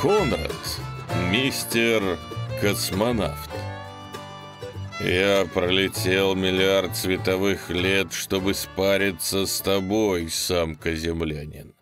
Конрад, мистер космонавт. Я пролетел миллиард световых лет, чтобы спариться с тобой, самка-землянин.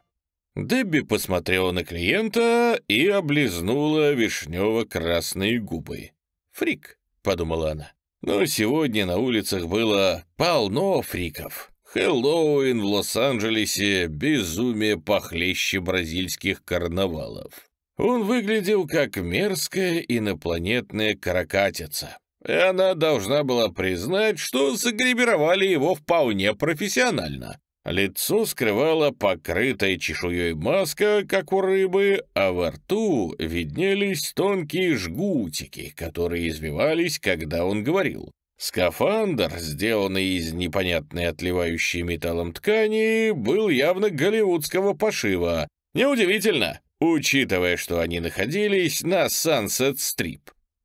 Дебби посмотрела на клиента и облизнула вишнево-красные губы. «Фрик», — подумала она. Но сегодня на улицах было полно фриков. Хэллоуин в Лос-Анджелесе — безумие похлеще бразильских карнавалов. Он выглядел как мерзкая инопланетная каракатица, и она должна была признать, что загримировали его вполне профессионально. Лицо скрывала покрытая чешуей маска, как у рыбы, а во рту виднелись тонкие жгутики, которые извивались, когда он говорил. Скафандр, сделанный из непонятной отливающей металлом ткани, был явно голливудского пошива. Неудивительно, учитывая, что они находились на Strip.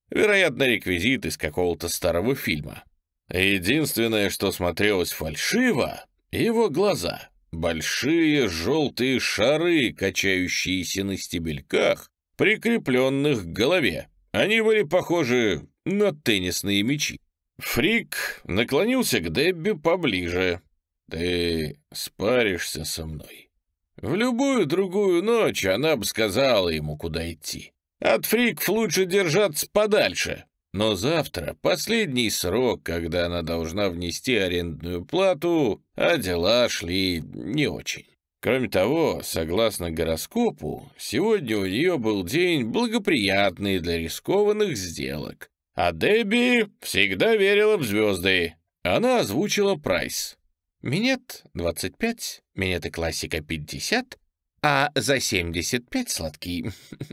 Вероятно, реквизит из какого-то старого фильма. Единственное, что смотрелось фальшиво, его глаза. Большие желтые шары, качающиеся на стебельках, прикрепленных к голове. Они были похожи на теннисные мячи. Фрик наклонился к Дебби поближе. «Ты спаришься со мной?» В любую другую ночь она бы сказала ему, куда идти. От фриков лучше держаться подальше. Но завтра последний срок, когда она должна внести арендную плату, а дела шли не очень. Кроме того, согласно гороскопу, сегодня у нее был день благоприятный для рискованных сделок. А Дебби всегда верила в звезды. Она озвучила прайс. Минет 25, минеты классика 50, а за 75 сладкий.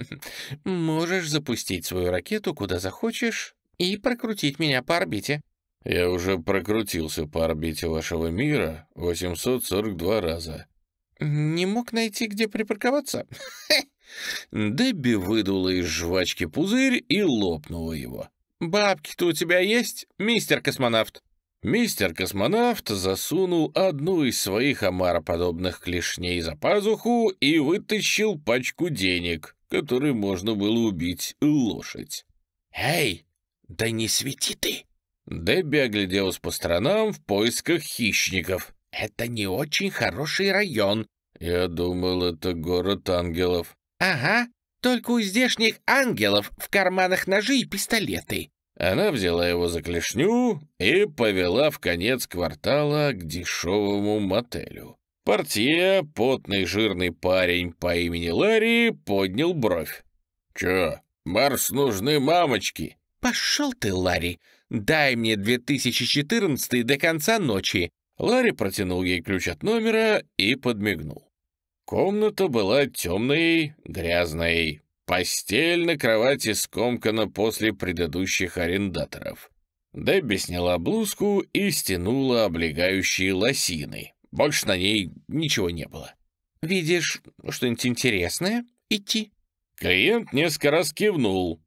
Можешь запустить свою ракету куда захочешь и прокрутить меня по орбите. Я уже прокрутился по орбите вашего мира 842 раза. Не мог найти, где припарковаться? Дебби выдула из жвачки пузырь и лопнула его. «Бабки-то у тебя есть, мистер космонавт?» Мистер космонавт засунул одну из своих омароподобных клешней за пазуху и вытащил пачку денег, которой можно было убить лошадь. «Эй, да не свети ты!» Дебби огляделась по сторонам в поисках хищников. «Это не очень хороший район». «Я думал, это город ангелов». «Ага, только у здешних ангелов в карманах ножи и пистолеты. Она взяла его за клешню и повела в конец квартала к дешевому мотелю. Портье, потный жирный парень по имени Ларри, поднял бровь. «Чё, Марс нужны мамочки?» «Пошел ты, Ларри, дай мне 2014 до конца ночи». Ларри протянул ей ключ от номера и подмигнул. Комната была темной, грязной, Постель на кровати скомкана после предыдущих арендаторов. Дебби сняла блузку и стянула облегающие лосины. Больше на ней ничего не было. «Видишь что-нибудь интересное? Идти?» Клиент несколько раз кивнул.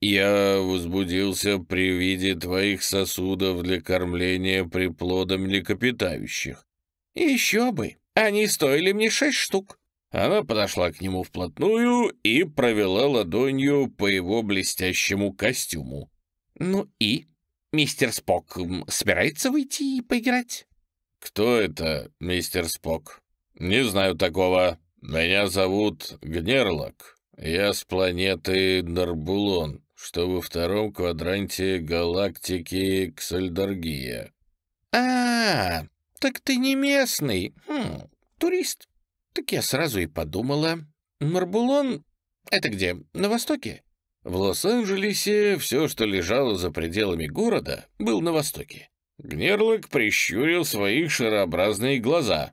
«Я возбудился при виде твоих сосудов для кормления приплодом млекопитающих». «Еще бы! Они стоили мне шесть штук». Она подошла к нему вплотную и провела ладонью по его блестящему костюму. «Ну и? Мистер Спок собирается выйти и поиграть?» «Кто это, мистер Спок?» «Не знаю такого. Меня зовут Гнерлок. Я с планеты Нарбулон, что во втором квадранте галактики Ксальдаргия». «А, так ты не местный. Хм, турист». Так я сразу и подумала. Марбулон — это где, на востоке? В Лос-Анджелесе все, что лежало за пределами города, был на востоке. Гнерлок прищурил свои шарообразные глаза.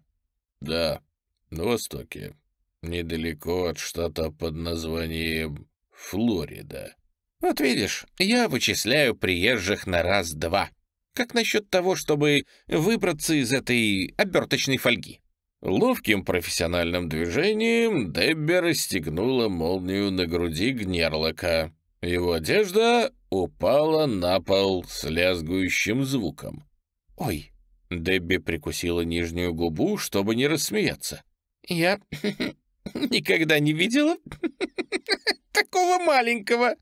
Да, на востоке. Недалеко от штата под названием Флорида. Вот видишь, я вычисляю приезжих на раз-два. Как насчет того, чтобы выбраться из этой оберточной фольги? Ловким профессиональным движением Дебби расстегнула молнию на груди Гнерлока. Его одежда упала на пол с лязгующим звуком. «Ой!» — Дебби прикусила нижнюю губу, чтобы не рассмеяться. «Я никогда не видела такого маленького».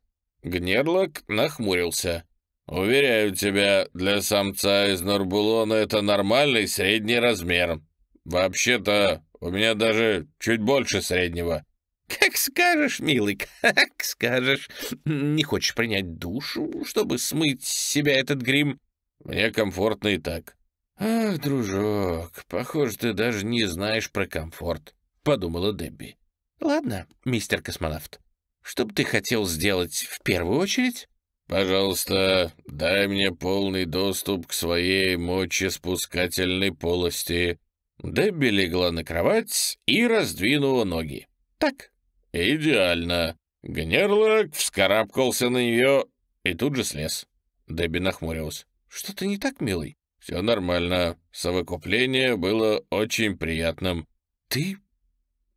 Гнерлок нахмурился. «Уверяю тебя, для самца из Норбулона это нормальный средний размер. Вообще-то у меня даже чуть больше среднего». «Как скажешь, милый, как скажешь. Не хочешь принять душу, чтобы смыть с себя этот грим?» «Мне комфортно и так». «Ах, дружок, похоже, ты даже не знаешь про комфорт», — подумала Дебби. «Ладно, мистер космонавт, что бы ты хотел сделать в первую очередь?» «Пожалуйста, дай мне полный доступ к своей мочеспускательной полости». Дебби легла на кровать и раздвинула ноги. «Так, идеально». Гнерлок вскарабкался на нее и тут же слез. Дебби нахмурилась. «Что-то не так, милый?» «Все нормально. Совокупление было очень приятным». «Ты...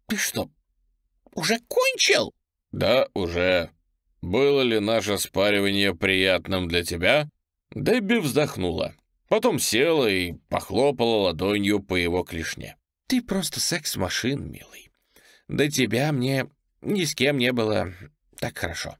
ты что, уже кончил?» «Да, уже. Было ли наше спаривание приятным для тебя?» Дебби вздохнула. Потом села и похлопала ладонью по его клешне. «Ты просто секс-машин, милый. До тебя мне ни с кем не было так хорошо».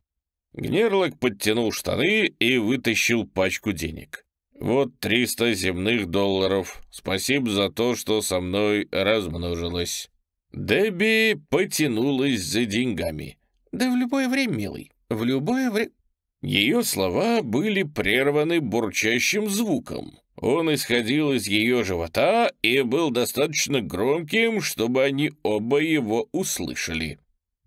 Гнерлок подтянул штаны и вытащил пачку денег. «Вот триста земных долларов. Спасибо за то, что со мной размножилось». Дебби потянулась за деньгами. «Да в любое время, милый, в любое время...» Ее слова были прерваны бурчащим звуком. Он исходил из ее живота и был достаточно громким, чтобы они оба его услышали.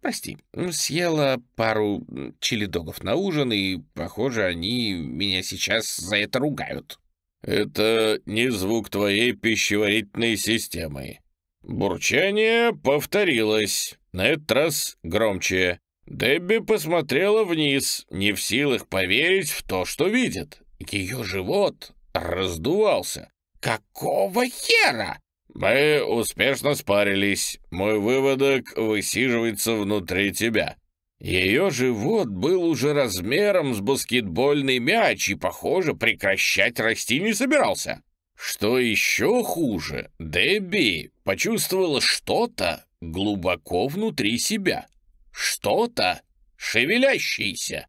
«Прости, съела пару чили-догов на ужин, и, похоже, они меня сейчас за это ругают». «Это не звук твоей пищеварительной системы». Бурчание повторилось, на этот раз громче. Дебби посмотрела вниз, не в силах поверить в то, что видит. Ее живот раздувался. «Какого хера?» «Мы успешно спарились. Мой выводок высиживается внутри тебя». Ее живот был уже размером с баскетбольный мяч и, похоже, прекращать расти не собирался. Что еще хуже, Дебби почувствовала что-то глубоко внутри себя. Что-то шевелящееся.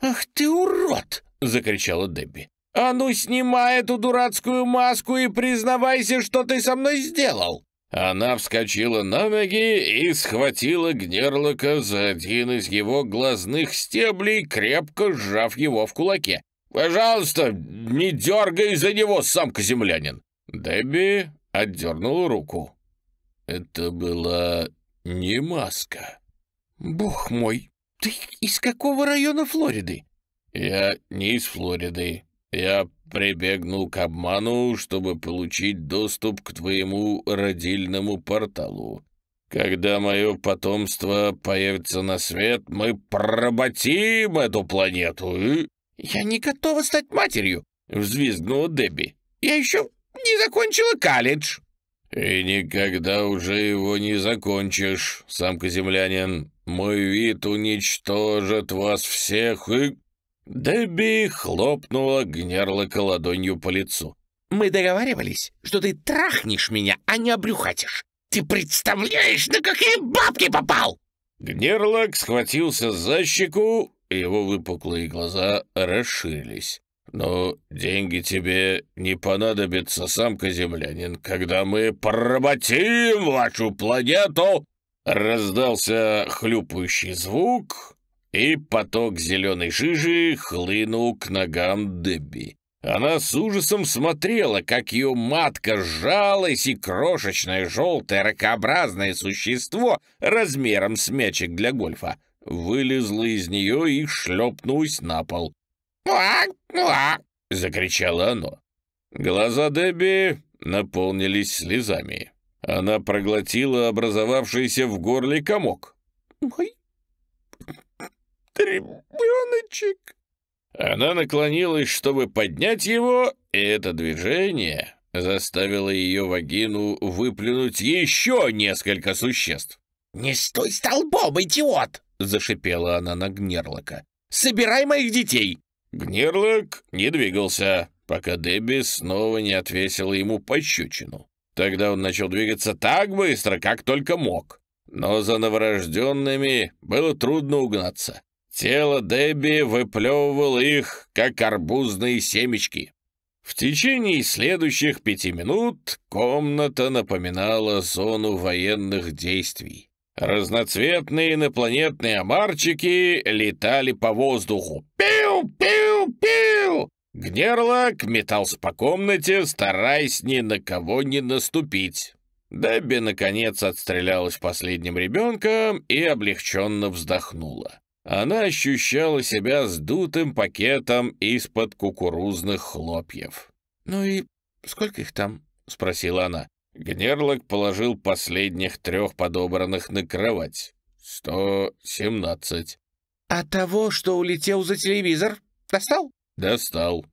«Ах ты урод!» — закричала Дебби. «А ну, снимай эту дурацкую маску и признавайся, что ты со мной сделал!» Она вскочила на ноги и схватила Гнерлока за один из его глазных стеблей, крепко сжав его в кулаке. «Пожалуйста, не дергай за него, самка-землянин!» Дебби отдернула руку. Это была не маска. «Бог мой, ты из какого района Флориды?» «Я не из Флориды. Я прибегнул к обману, чтобы получить доступ к твоему родильному порталу. Когда мое потомство появится на свет, мы поработим эту планету и...» «Я не готова стать матерью!» — взвизгнула Дебби. «Я еще не закончила колледж!» «И никогда уже его не закончишь, самка-землянин. Мой вид уничтожит вас всех и...» Дебби хлопнула гнерлока ладонью по лицу. «Мы договаривались, что ты трахнешь меня, а не обрюхатишь. Ты представляешь, на какие бабки попал?» Гнерлок схватился за щеку, его выпуклые глаза расширились. «Но деньги тебе не понадобятся, самка-землянин, когда мы поработим вашу планету!» Раздался хлюпающий звук, и поток зеленой жижи хлынул к ногам Дебби. Она с ужасом смотрела, как ее матка сжалась, и крошечное желтое ракообразное существо размером с мячик для гольфа вылезло из нее и шлепнулось на пол. «Уа! Уа!» — закричало оно. Глаза Дебби наполнились слезами. Она проглотила образовавшийся в горле комок. «Мой ребеночек!» Она наклонилась, чтобы поднять его, и это движение заставило ее вагину выплюнуть еще несколько существ. «Не стой столбом, идиот!» — зашипела она на Гнерлока. «Собирай моих детей!» Гнерлок не двигался, пока Дебби снова не отвесила ему пощечину. Тогда он начал двигаться так быстро, как только мог. но за новорожденными было трудно угнаться. Тело Дебби выплевывало их, как арбузные семечки. В течение следующих пяти минут комната напоминала зону военных действий. Разноцветные инопланетные омарчики летали по воздуху. Пиу-пиу-пиу! Гнерлок метался по комнате, стараясь ни на кого не наступить. Дебби, наконец, отстрелялась последним ребенком и облегченно вздохнула. Она ощущала себя сдутым пакетом из-под кукурузных хлопьев. «Ну и сколько их там?» — спросила она. Гнерлок положил последних трех подобранных на кровать. «Сто семнадцать». «А того, что улетел за телевизор, достал?» «Достал».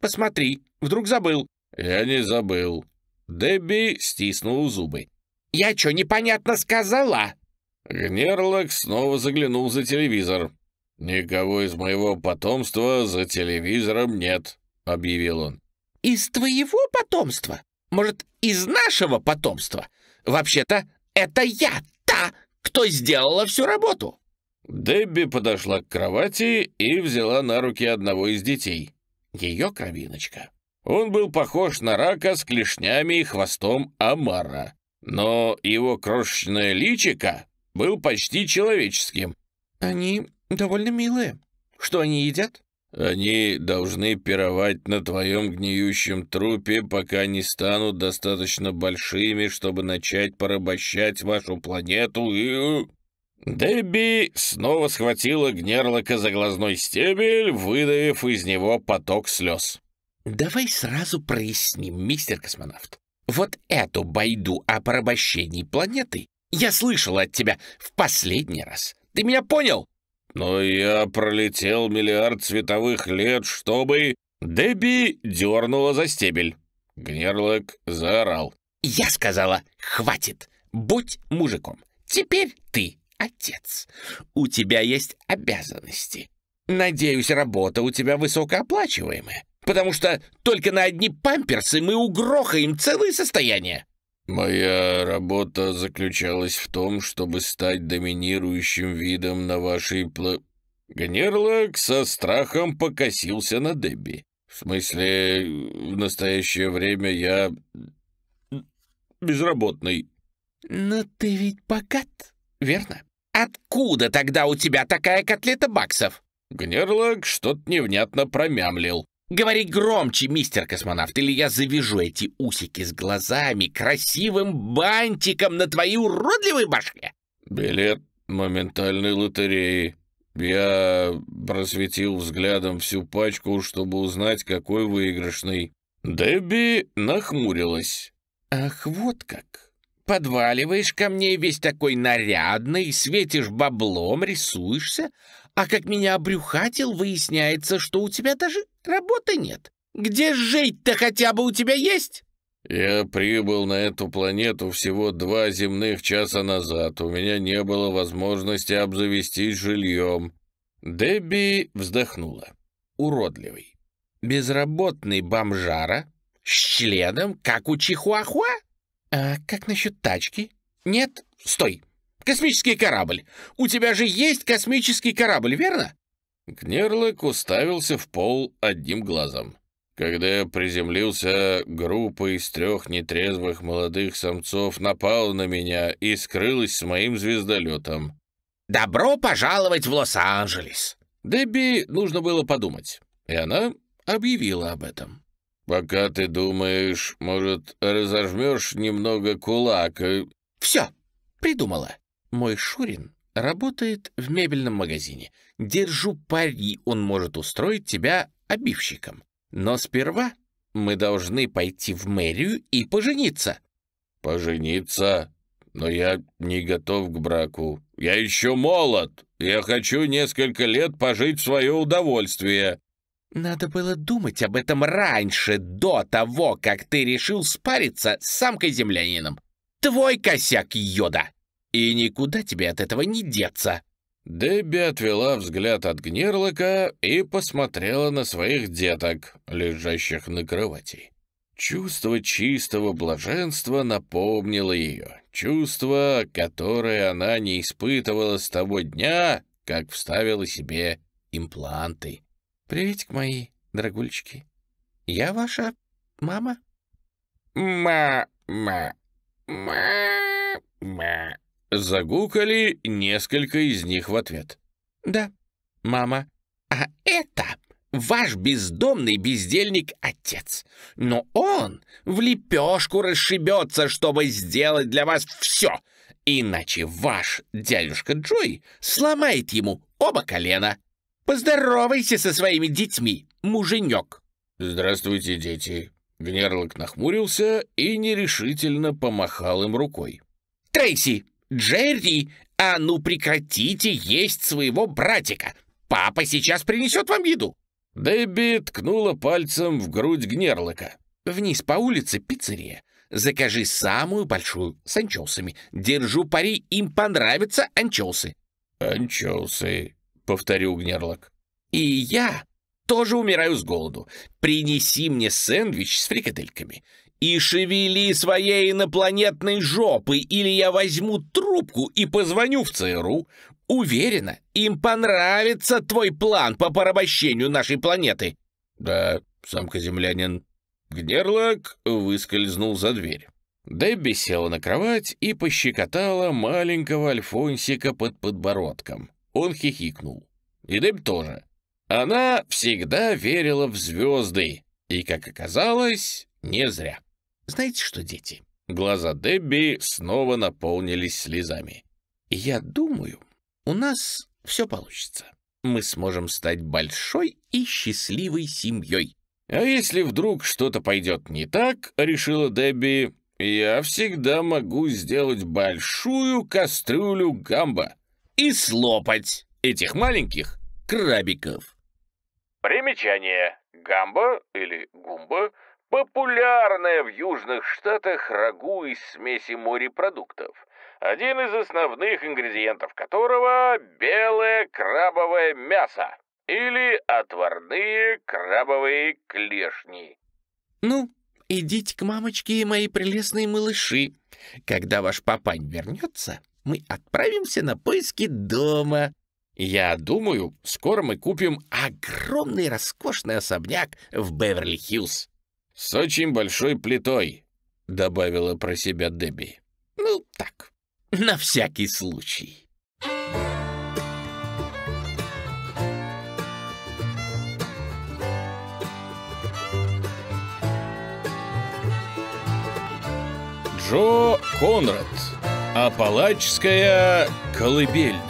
«Посмотри, вдруг забыл». «Я не забыл». Дебби стиснул зубы. «Я что, непонятно сказала?» Гнерлок снова заглянул за телевизор. «Никого из моего потомства за телевизором нет», — объявил он. «Из твоего потомства? Может, из нашего потомства? Вообще-то, это я та, кто сделала всю работу!» Дебби подошла к кровати и взяла на руки одного из детей. Ее кровиночка. Он был похож на рака с клешнями и хвостом Амара. Но его крошечное личико был почти человеческим. «Они довольно милые. Что они едят?» «Они должны пировать на твоем гниющем трупе, пока не станут достаточно большими, чтобы начать порабощать вашу планету и...» Дебби снова схватила Гнерлока за глазной стебель, выдавив из него поток слез. «Давай сразу проясним, мистер космонавт. Вот эту байду о порабощении планеты я слышал от тебя в последний раз. Ты меня понял?» «Но я пролетел миллиард световых лет, чтобы...» Дебби дернула за стебель. Гнерлок заорал. «Я сказала, хватит! Будь мужиком! Теперь ты отец. У тебя есть обязанности. Надеюсь, работа у тебя высокооплачиваемая, потому что только на одни памперсы мы угрохаем целое состояние». «Моя работа заключалась в том, чтобы стать доминирующим видом на вашей пла...» Гнерлок со страхом покосился на Дебби. «В смысле, в настоящее время я... безработный». «Но ты ведь богат, верно? Откуда тогда у тебя такая котлета баксов?» Гнерлок что-то невнятно промямлил. Говори громче, мистер космонавт, или я завяжу эти усики с глазами красивым бантиком на твоей уродливой башке. Билет моментальной лотереи. Я просветил взглядом всю пачку, чтобы узнать, какой выигрышный. Дебби нахмурилась. Ах, вот как. Подваливаешь ко мне весь такой нарядный, светишь баблом, рисуешься, а как меня обрюхатил, выясняется, что у тебя даже работы нет. Где жить-то хотя бы у тебя есть?» «Я прибыл на эту планету всего два земных часа назад. У меня не было возможности обзавестись жильем». Дебби вздохнула. «Уродливый. Безработный бомжара с членом, как у Чихуахуа? А как насчет тачки? Нет? Стой! Космический корабль. У тебя же есть космический корабль, верно?» Кнерлок уставился в пол одним глазом. Когда приземлился, группа из трех нетрезвых молодых самцов напала на меня и скрылась с моим звездолетом. «Добро пожаловать в Лос-Анджелес!» Дебби нужно было подумать, и она объявила об этом. «Пока ты думаешь, может, разожмешь немного кулак и...» «Все, придумала. Мой Шурин работает в мебельном магазине. Держу пари, он может устроить тебя обивщиком. Но сперва мы должны пойти в мэрию и пожениться». «Пожениться? Но я не готов к браку. Я еще молод. Я хочу несколько лет пожить в свое удовольствие». «Надо было думать об этом раньше, до того, как ты решил спариться с самкой-землянином. Твой косяк, Йода!» И никуда тебе от этого не деться». Дебби отвела взгляд от Гнерлока и посмотрела на своих деток, лежащих на кровати. Чувство чистого блаженства напомнило ее. Чувство, которое она не испытывала с того дня, как вставила себе импланты. «Приветик мои, дорогульчики. Я ваша мама?» «Ма-ма, ма-ма». Загукали несколько из них в ответ. «Да, мама. А это ваш бездомный бездельник-отец. Но он в лепешку расшибется, чтобы сделать для вас все. Иначе ваш дядюшка Джой сломает ему оба колена. Поздоровайся со своими детьми, муженек». «Здравствуйте, дети». Гнерлок нахмурился и нерешительно помахал им рукой. «Трейси, Джерри, а ну прекратите есть своего братика. Папа сейчас принесет вам еду». Дебби ткнула пальцем в грудь Гнерлока. «Вниз по улице пиццерия. Закажи самую большую с анчоусами. Держу пари, им понравятся анчоусы». «Анчоусы», — повторил Гнерлок. «И я тоже умираю с голоду. Принеси мне сэндвич с фрикадельками и шевели своей инопланетной жопы, или я возьму трубку и позвоню в ЦРУ. Уверена, им понравится твой план по порабощению нашей планеты. Да, самка-землянин. Гнерлок выскользнул за дверь. Дебби села на кровать и пощекотала маленького Альфонсика под подбородком. Он хихикнул. И Дебби тоже. Она всегда верила в звезды, и, как оказалось, не зря. Знаете что, дети? Глаза Дебби снова наполнились слезами. Я думаю, у нас все получится. Мы сможем стать большой и счастливой семьей. А если вдруг что-то пойдет не так, решила Дебби, я всегда могу сделать большую кастрюлю гамба и слопать этих маленьких крабиков. Примечание. Гамба или гумба — Популярное в Южных Штатах рагу из смеси морепродуктов, один из основных ингредиентов которого – белое крабовое мясо или отварные крабовые клешни. Ну, идите к мамочке, мои прелестные малыши. Когда ваш папань вернется, мы отправимся на поиски дома. Я думаю, скоро мы купим огромный роскошный особняк в Беверли-Хиллз. «С очень большой плитой», — добавила про себя Дебби. «Ну, так, на всякий случай». Джо Конрад. Апалачская колыбельная.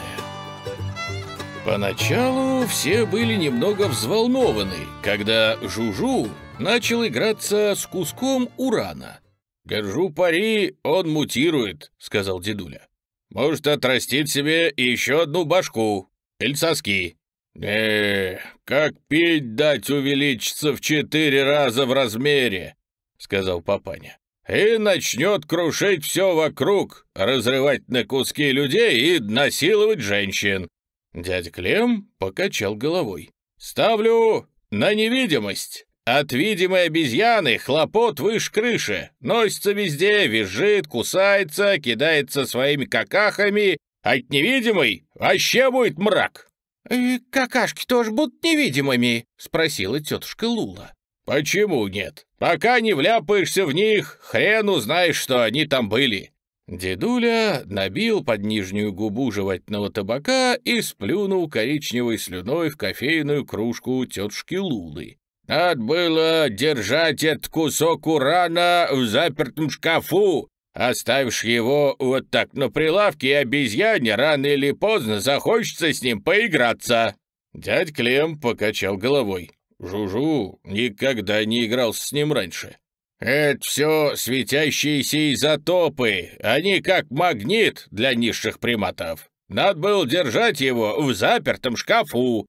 Поначалу все были немного взволнованы, когда Жужу начал играться с куском урана. «Держу пари, он мутирует», — сказал дедуля. «Может отрастить себе еще одну башку или соски». «Э, как пить дать увеличится в четыре раза в размере», — сказал папаня. «И начнет крушить все вокруг, разрывать на куски людей и насиловать женщин». Дядя Клем покачал головой. «Ставлю на невидимость». От видимой обезьяны хлопот выше крыши, носится везде, визжит, кусается, кидается своими какахами, а от невидимой вообще будет мрак. «И какашки тоже будут невидимыми?» — спросила тетушка Лула. «Почему нет? Пока не вляпаешься в них, хрен узнаешь, что они там были». Дедуля набил под нижнюю губу жевательного табака и сплюнул коричневой слюной в кофейную кружку тетушки Лулы. Надо было держать этот кусок урана в запертом шкафу. Оставишь его вот так на прилавке, и обезьяне рано или поздно захочется с ним поиграться». Дядь Клем покачал головой. Жужу никогда не играл с ним раньше. «Это все светящиеся изотопы, они как магнит для низших приматов. Надо было держать его в запертом шкафу».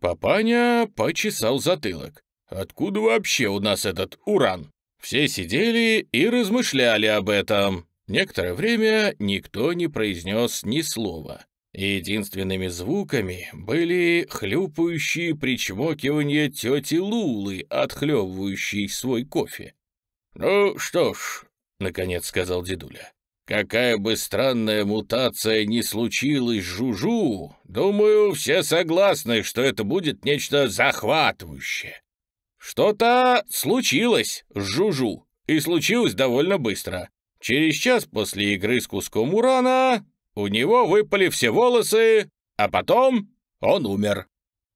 Папаня почесал затылок. Откуда вообще у нас этот уран? Все сидели и размышляли об этом. Некоторое время никто не произнес ни слова. Единственными звуками были хлюпающие причмокивания тети Лулы, отхлебывающей свой кофе. «Ну что ж», — наконец сказал дедуля, «какая бы странная мутация ни случилась Жужу, думаю, все согласны, что это будет нечто захватывающее». «Что-то случилось с Жужу, и случилось довольно быстро. Через час после игры с куском урана у него выпали все волосы, а потом он умер».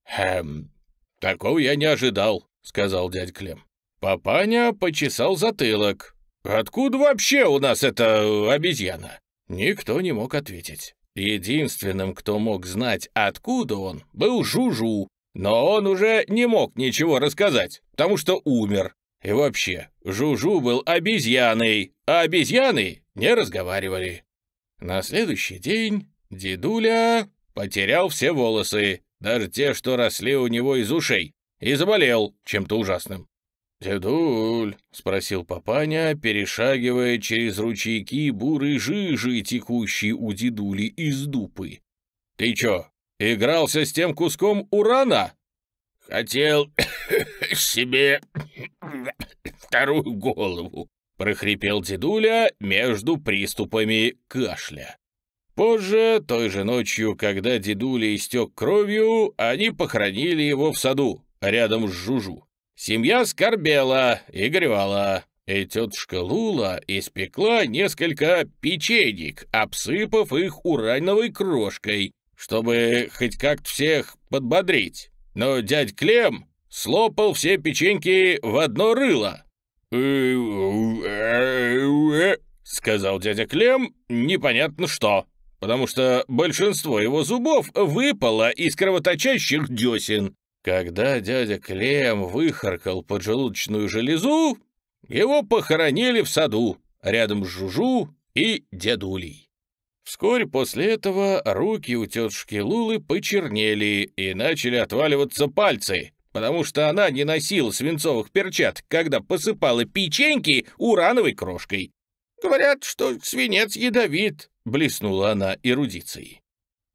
«Хм, такого я не ожидал», — сказал дядь Клем. Папаня почесал затылок. «Откуда вообще у нас эта обезьяна?» Никто не мог ответить. Единственным, кто мог знать, откуда он, был Жужу, но он уже не мог ничего рассказать, потому что умер. И вообще, Жужу был обезьяной, а обезьяны не разговаривали. На следующий день дедуля потерял все волосы, даже те, что росли у него из ушей, и заболел чем-то ужасным. «Дедуль», — спросил папаня, перешагивая через ручейки бурой жижи, текущей у дедули из дупы. «Ты чё, игрался с тем куском урана?» «Хотел себе вторую голову», — прохрипел дедуля между приступами кашля. Позже, той же ночью, когда дедуля истек кровью, они похоронили его в саду, рядом с Жужу. Семья скорбела и горевала, и тетушка Лула испекла несколько печенек, обсыпав их урановой крошкой, чтобы хоть как-то всех подбодрить. Но дядь Клем слопал все печеньки в одно рыло. сказал дядя Клем непонятно что потому что большинство его зубов выпало из кровоточащих десен. Когда дядя Клем выхаркал поджелудочную железу, его похоронили в саду, рядом с Жужу и дедулей. Вскоре после этого руки у тетушки Лулы почернели и начали отваливаться пальцы, потому что она не носила свинцовых перчаток, когда посыпала печеньки урановой крошкой. Говорят, что свинец ядовит, блеснула она эрудицией.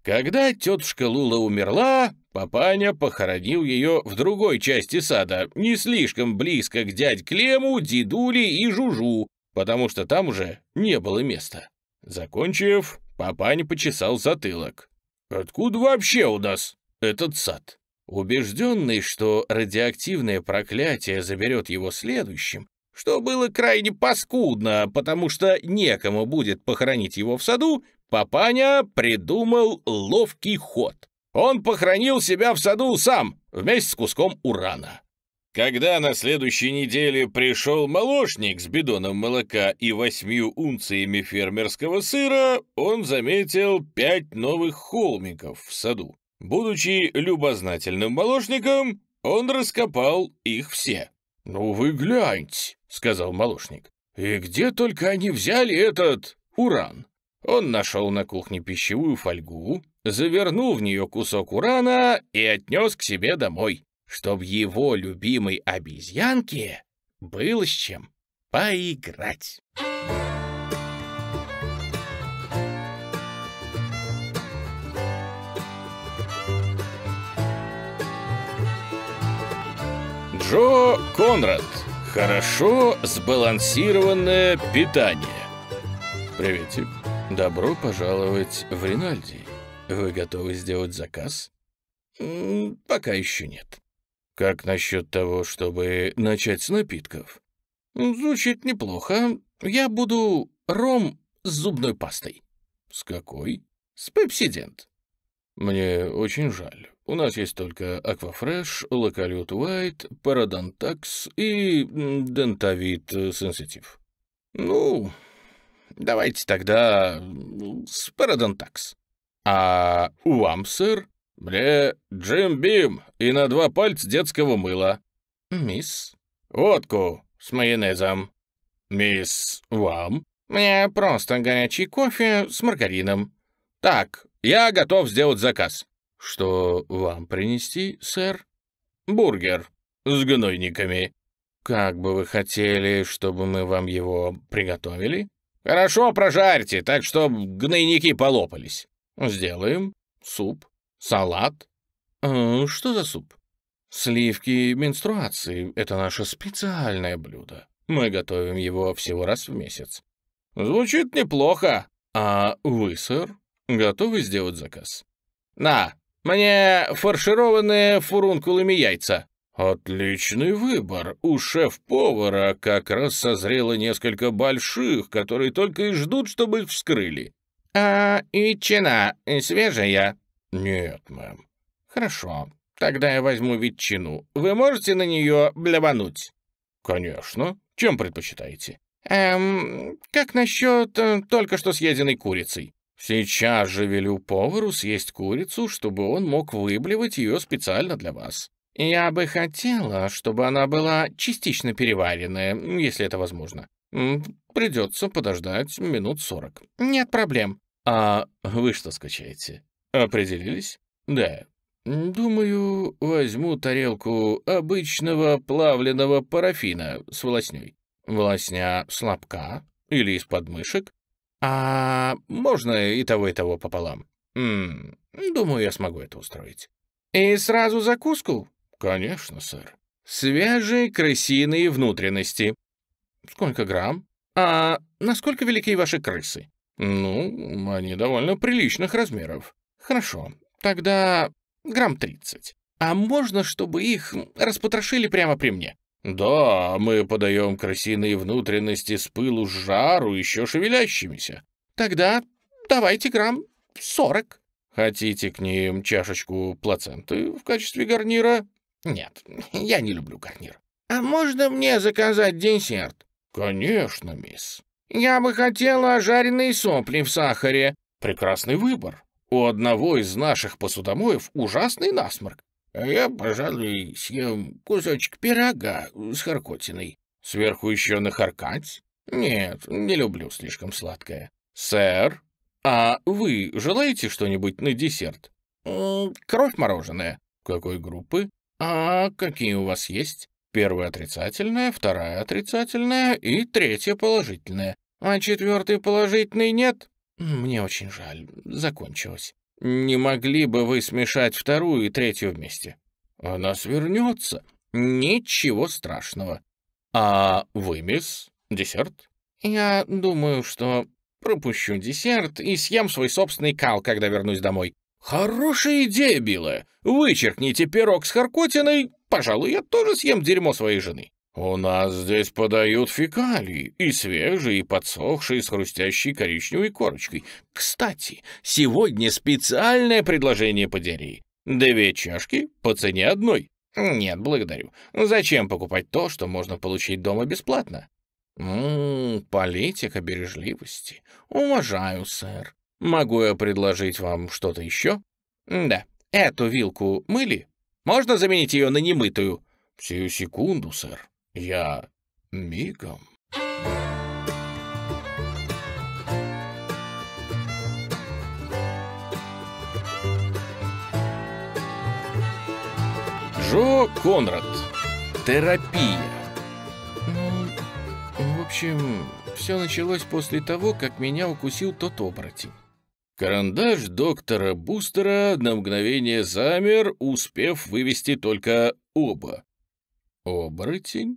Когда тетушка Лула умерла, папаня похоронил ее в другой части сада, не слишком близко к дядь Клему, дедуле и Жужу, потому что там уже не было места. Закончив, папаня почесал затылок. «Откуда вообще у нас этот сад?» Убежденный, что радиоактивное проклятие заберет его следующим, что было крайне паскудно, потому что некому будет похоронить его в саду, папаня придумал ловкий ход. Он похоронил себя в саду сам, вместе с куском урана. Когда на следующей неделе пришел молочник с бидоном молока и восьмью унциями фермерского сыра, он заметил пять новых холмиков в саду. Будучи любознательным молочником, он раскопал их все. «Ну вы гляньте», — сказал молочник. «И где только они взяли этот уран?» Он нашел на кухне пищевую фольгу, завернул в нее кусок урана и отнес к себе домой, чтобы его любимой обезьянке было с чем поиграть. Джо Конрад. Хорошо сбалансированное питание. Приветик. Добро пожаловать в Ринальди. Вы готовы сделать заказ? пока еще нет. Как насчет того, чтобы начать с напитков? Звучит неплохо. Я буду ром с зубной пастой. С какой? С пепсидент. Мне очень жаль. У нас есть только Аквафреш, Локалют Уайт, Парадонтакс и Дентавит Сенситив. Ну, давайте тогда с Парадонтакс. А вам, сэр? Мне Джим Бим и на два пальца детского мыла. Мисс. Водку с майонезом. Мисс, вам? Мне просто горячий кофе с маргарином. Так, я готов сделать заказ. «Что вам принести, сэр?» «Бургер с гнойниками». «Как бы вы хотели, чтобы мы вам его приготовили?» «Хорошо прожарьте, так что гнойники полопались». «Сделаем. Суп. Салат». «Э, «Что за суп?» «Сливки менструации — это наше специальное блюдо. Мы готовим его всего раз в месяц». «Звучит неплохо. А вы, сэр, готовы сделать заказ?» «На, мне фаршированные фурункулами яйца». «Отличный выбор. У шеф-повара как раз созрело несколько больших, которые только и ждут, чтобы их вскрыли». «А ветчина свежая?» «Нет, мэм». «Хорошо. Тогда я возьму ветчину. Вы можете на нее блевануть?» «Конечно. Чем предпочитаете?» «Эм, как насчет э, только что съеденной курицей?» «Сейчас же велю повару съесть курицу, чтобы он мог выблевать ее специально для вас». «Я бы хотела, чтобы она была частично переваренная, если это возможно. Придется подождать минут сорок». «Нет проблем». «А вы что скачаете? Определились?» «Да». «Думаю, возьму тарелку обычного плавленного парафина с волосней. Волосня слабка или из подмышек. А можно и того, и того пополам. М -м, думаю, я смогу это устроить». «И сразу закуску?» «Конечно, сэр. Свежие крысиные внутренности». «Сколько грамм? А насколько велики ваши крысы?» «Ну, они довольно приличных размеров». «Хорошо, тогда грамм тридцать. А можно, чтобы их распотрошили прямо при мне?» «Да, мы подаем крысиные внутренности с пылу с жару, еще шевелящимися». «Тогда давайте грамм сорок». «Хотите к ним чашечку плаценты в качестве гарнира?» «Нет, я не люблю гарнир». «А можно мне заказать десерт?» «Конечно, мисс». «Я бы хотела жареные сопли в сахаре». «Прекрасный выбор. У одного из наших посудомоев ужасный насморк». А «Я, пожалуй, съем кусочек пирога с харкотиной». «Сверху еще нахаркать?» «Нет, не люблю слишком сладкое». «Сэр, а вы желаете что-нибудь на десерт?» «Кровь мороженое». «Какой группы?» «А какие у вас есть?» «Первая отрицательная, вторая отрицательная и третья положительная». «А четвертой положительной нет?» «Мне очень жаль, закончилась». «Не могли бы вы смешать вторую и третью вместе?» «Она свернется». «Ничего страшного». «А вы, мисс, десерт?» «Я думаю, что пропущу десерт и съем свой собственный кал, когда вернусь домой». «Хорошая идея, Билла. Вычеркните пирог с харкотиной. Пожалуй, я тоже съем дерьмо своей жены». «У нас здесь подают фекалии, и свежие, и подсохшие, с хрустящей коричневой корочкой. Кстати, сегодня специальное предложение по дереве. Две чашки по цене одной». «Нет, благодарю. Зачем покупать то, что можно получить дома бесплатно?» «Ммм, политика бережливости. Уважаю, сэр. Могу я предложить вам что-то еще? Да. Эту вилку мыли? Можно заменить ее на немытую? Сию секунду, сэр. Я мигом. Джо Конрад. Терапия. Ну, в общем, все началось после того, как меня укусил тот оборотень. Карандаш доктора Бустера на мгновение замер, успев вывести только оба. «Оборотень?»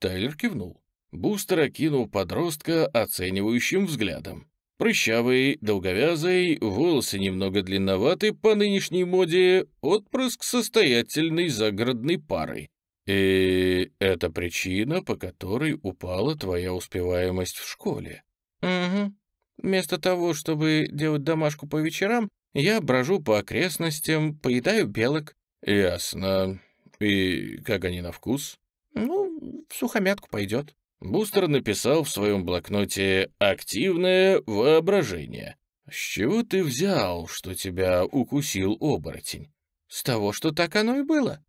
Тайлер кивнул. Бустер окинул подростка оценивающим взглядом. Прыщавый, долговязый, волосы немного длинноваты по нынешней моде, отпрыск состоятельной загородной пары. И это причина, по которой упала твоя успеваемость в школе. Угу. Вместо того, чтобы делать домашку по вечерам, я брожу по окрестностям, поедаю белок». «Ясно. И как они на вкус?» «Ну, в сухомятку пойдет». Бустер написал в своем блокноте «Активное воображение». «С чего ты взял, что тебя укусил оборотень?» «С того, что так оно и было».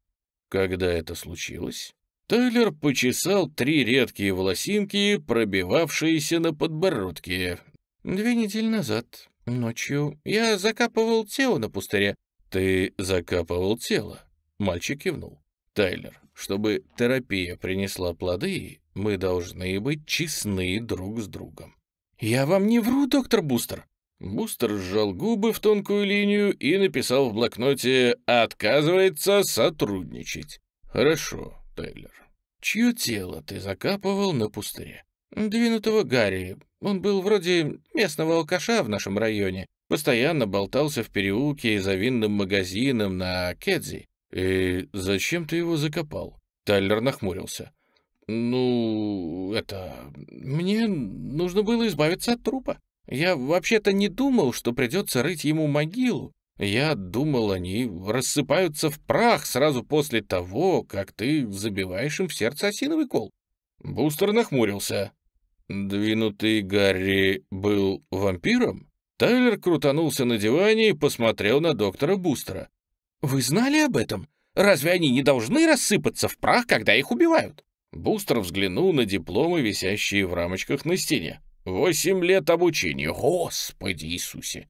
«Когда это случилось?» Тайлер почесал три редкие волосинки, пробивавшиеся на подбородке, Две недели назад, ночью, я закапывал тело на пустыре. Ты закапывал тело? Мальчик кивнул. Тайлер, чтобы терапия принесла плоды, мы должны быть честны друг с другом. Я вам не вру, доктор Бустер. Бустер сжал губы в тонкую линию и написал в блокноте «Отказывается сотрудничать». «Хорошо, Тейлор. чье тело ты закапывал на пустыре?» «Двинутого Гарри. Он был вроде местного алкаша в нашем районе. Постоянно болтался в переулке за винным магазином на Кедзи. И зачем ты его закопал?» Тайлер нахмурился. «Ну, это... Мне нужно было избавиться от трупа. Я вообще-то не думал, что придется рыть ему могилу. Я думал, они рассыпаются в прах сразу после того, как ты забиваешь им в сердце осиновый кол». Бустер нахмурился. «Двинутый Гарри был вампиром?» Тайлер крутанулся на диване и посмотрел на доктора Бустера. «Вы знали об этом? Разве они не должны рассыпаться в прах, когда их убивают?» Бустер взглянул на дипломы, висящие в рамочках на стене. «Восемь лет обучения! Господи Иисусе!»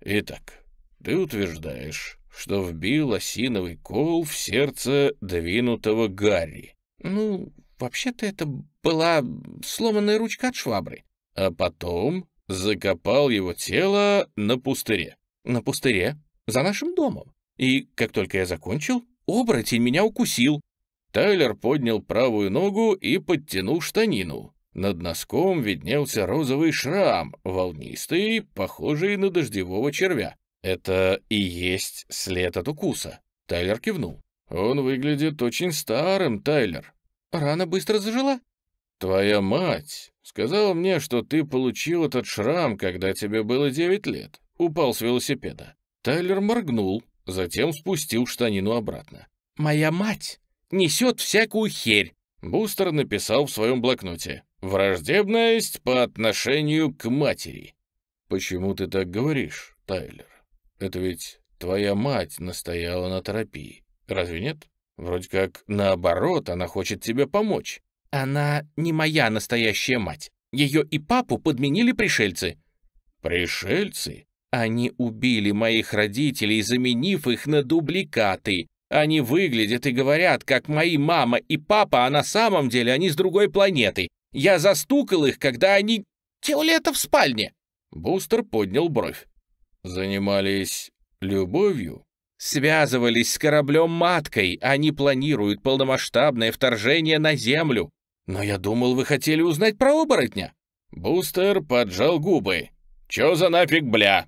«Итак, ты утверждаешь, что вбил осиновый кол в сердце двинутого Гарри?» «Ну, вообще-то это была сломанная ручка от швабры. А потом закопал его тело на пустыре». «На пустыре? За нашим домом. И как только я закончил, оборотень меня укусил. Тайлер поднял правую ногу и подтянул штанину. Над носком виднелся розовый шрам, волнистый, похожий на дождевого червя. Это и есть след от укуса. Тайлер кивнул. Он выглядит очень старым, Тайлер. Рана быстро зажила? Твоя мать сказала мне, что ты получил этот шрам, когда тебе было девять лет. Упал с велосипеда. Тайлер моргнул, затем спустил штанину обратно. «Моя мать несет всякую херь», — Бустер написал в своем блокноте. «Враждебность по отношению к матери». «Почему ты так говоришь, Тайлер? Это ведь твоя мать настояла на терапии, разве нет? Вроде как наоборот, она хочет тебе помочь». «Она не моя настоящая мать. Ее и папу подменили пришельцы». «Пришельцы?» Они убили моих родителей, заменив их на дубликаты. Они выглядят и говорят, как мои мама и папа, а на самом деле они с другой планеты. Я застукал их, когда они делали это в спальне». Бустер поднял бровь. «Занимались любовью?» «Связывались с кораблем-маткой. Они планируют полномасштабное вторжение на Землю. Но я думал, вы хотели узнать про оборотня». Бустер поджал губы. «Чё за нафиг бля?»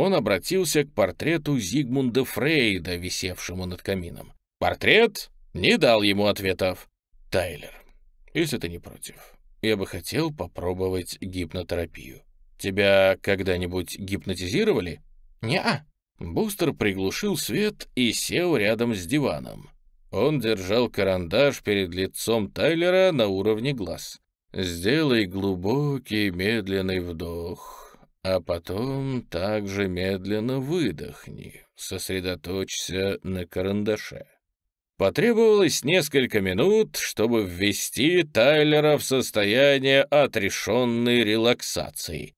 Он обратился к портрету Зигмунда Фрейда, висевшему над камином. Портрет не дал ему ответов. «Тайлер, если ты не против, я бы хотел попробовать гипнотерапию. Тебя когда-нибудь гипнотизировали?» «Не-а». Бустер приглушил свет и сел рядом с диваном. Он держал карандаш перед лицом Тайлера на уровне глаз. «Сделай глубокий медленный вдох а потом также медленно выдохни, сосредоточься на карандаше. Потребовалось несколько минут, чтобы ввести Тайлера в состояние отрешенной релаксации.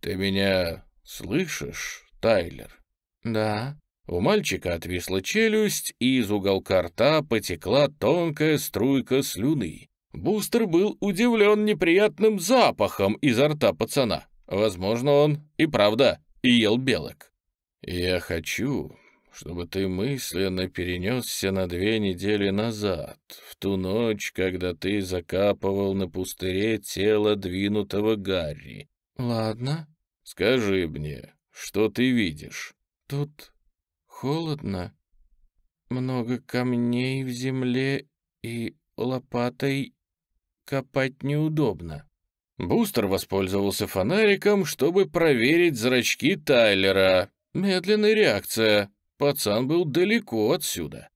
«Ты меня слышишь, Тайлер?» «Да». У мальчика отвисла челюсть, и из уголка рта потекла тонкая струйка слюны. Бустер был удивлен неприятным запахом изо рта пацана. Возможно, он и правда ел белок. Я хочу, чтобы ты мысленно перенесся на две недели назад, в ту ночь, когда ты закапывал на пустыре тело двинутого Гарри. Ладно. Скажи мне, что ты видишь? Тут холодно, много камней в земле и лопатой копать неудобно. Бустер воспользовался фонариком, чтобы проверить зрачки Тайлера. Медленная реакция. Пацан был далеко отсюда.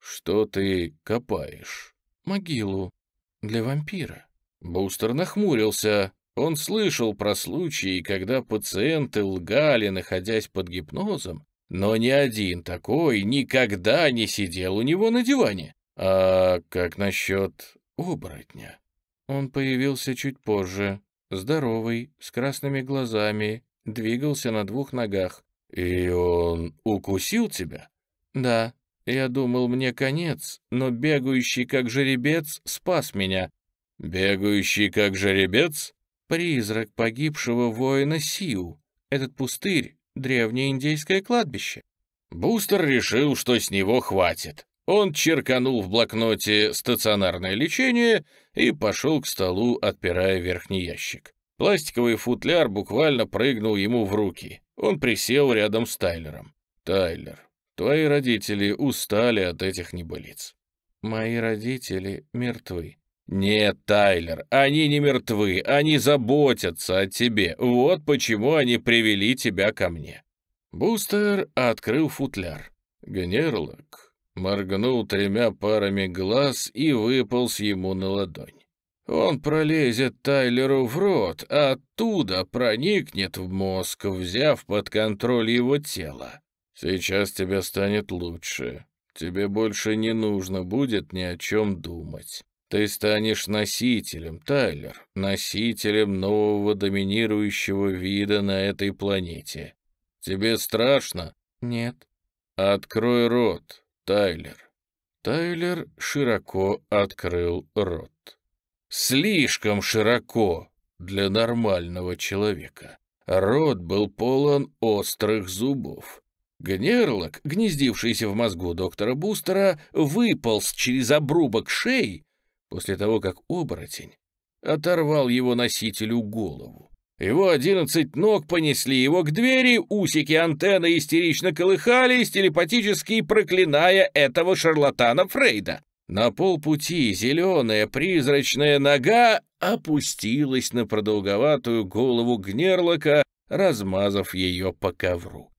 «Что ты копаешь?» «Могилу. Для вампира». Бустер нахмурился. Он слышал про случаи, когда пациенты лгали, находясь под гипнозом, но ни один такой никогда не сидел у него на диване. А как насчет оборотня? Он появился чуть позже, здоровый, с красными глазами, двигался на двух ногах. «И он укусил тебя?» «Да. Я думал, мне конец, но бегающий как жеребец спас меня». «Бегающий как жеребец?» «Призрак погибшего воина Сиу. Этот пустырь — древнее индейское кладбище». Бустер решил, что с него хватит. Он черканул в блокноте «стационарное лечение» и пошел к столу, отпирая верхний ящик. Пластиковый футляр буквально прыгнул ему в руки. Он присел рядом с Тайлером. «Тайлер, твои родители устали от этих небылиц». «Мои родители мертвы». «Нет, Тайлер, они не мертвы, они заботятся о тебе. Вот почему они привели тебя ко мне». Бустер открыл футляр. Генерлок моргнул тремя парами глаз и выполз ему на ладонь. Он пролезет Тайлеру в рот, а оттуда проникнет в мозг, взяв под контроль его тело. Сейчас тебе станет лучше. Тебе больше не нужно будет ни о чем думать. Ты станешь носителем, Тайлер, носителем нового доминирующего вида на этой планете. Тебе страшно? Нет. Открой рот, Тайлер. Тайлер широко открыл рот. Слишком широко для нормального человека. Рот был полон острых зубов. Гнерлок, гнездившийся в мозгу доктора Бустера, выполз через обрубок шеи после того, как оборотень оторвал его носителю голову. Его одиннадцать ног понесли его к двери, усики антенны истерично колыхались, телепатически проклиная этого шарлатана Фрейда. На полпути зеленая призрачная нога опустилась на продолговатую голову Гнерлока, размазав ее по ковру.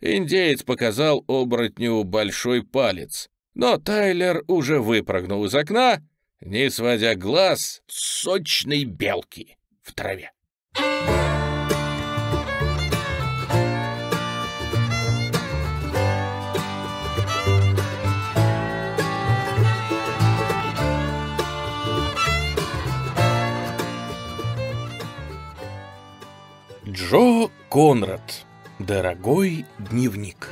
Индеец показал оборотню большой палец, но Тайлер уже выпрыгнул из окна, не сводя глаз сочной белки в траве. Джо Конрад. Дорогой дневник.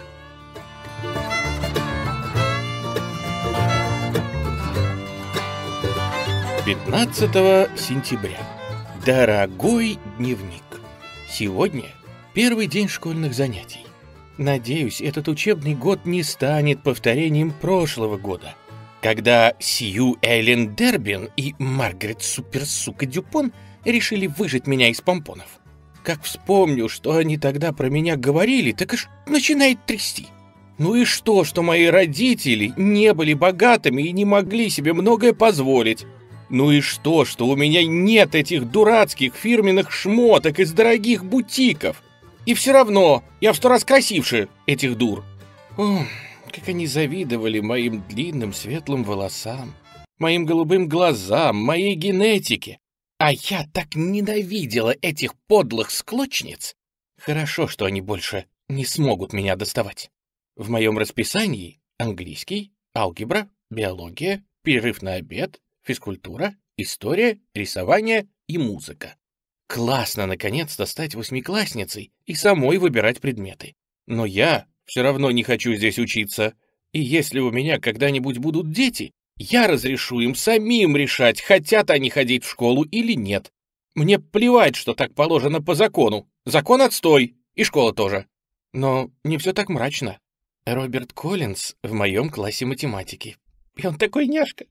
Пятнадцатого сентября. Дорогой дневник. Сегодня первый день школьных занятий. Надеюсь, этот учебный год не станет повторением прошлого года, когда Сью Эллен Дербин и Маргарет Суперсука Дюпон решили выжить меня из помпонов. Как вспомню, что они тогда про меня говорили, так аж начинает трясти. Ну и что, что мои родители не были богатыми и не могли себе многое позволить? Ну и что, что у меня нет этих дурацких фирменных шмоток из дорогих бутиков? И все равно я в сто раз красивше этих дур. О, как они завидовали моим длинным светлым волосам, моим голубым глазам, моей генетике. А я так ненавидела этих подлых склочниц. Хорошо, что они больше не смогут меня доставать. В моем расписании английский, алгебра, биология, перерыв на обед, физкультура, история, рисование и музыка. Классно, наконец-то, стать восьмиклассницей и самой выбирать предметы. Но я все равно не хочу здесь учиться. И если у меня когда-нибудь будут дети, я разрешу им самим решать, хотят они ходить в школу или нет. Мне плевать, что так положено по закону. Закон отстой, и школа тоже. Но не все так мрачно. Роберт Коллинз в моем классе математики. И он такой няшка.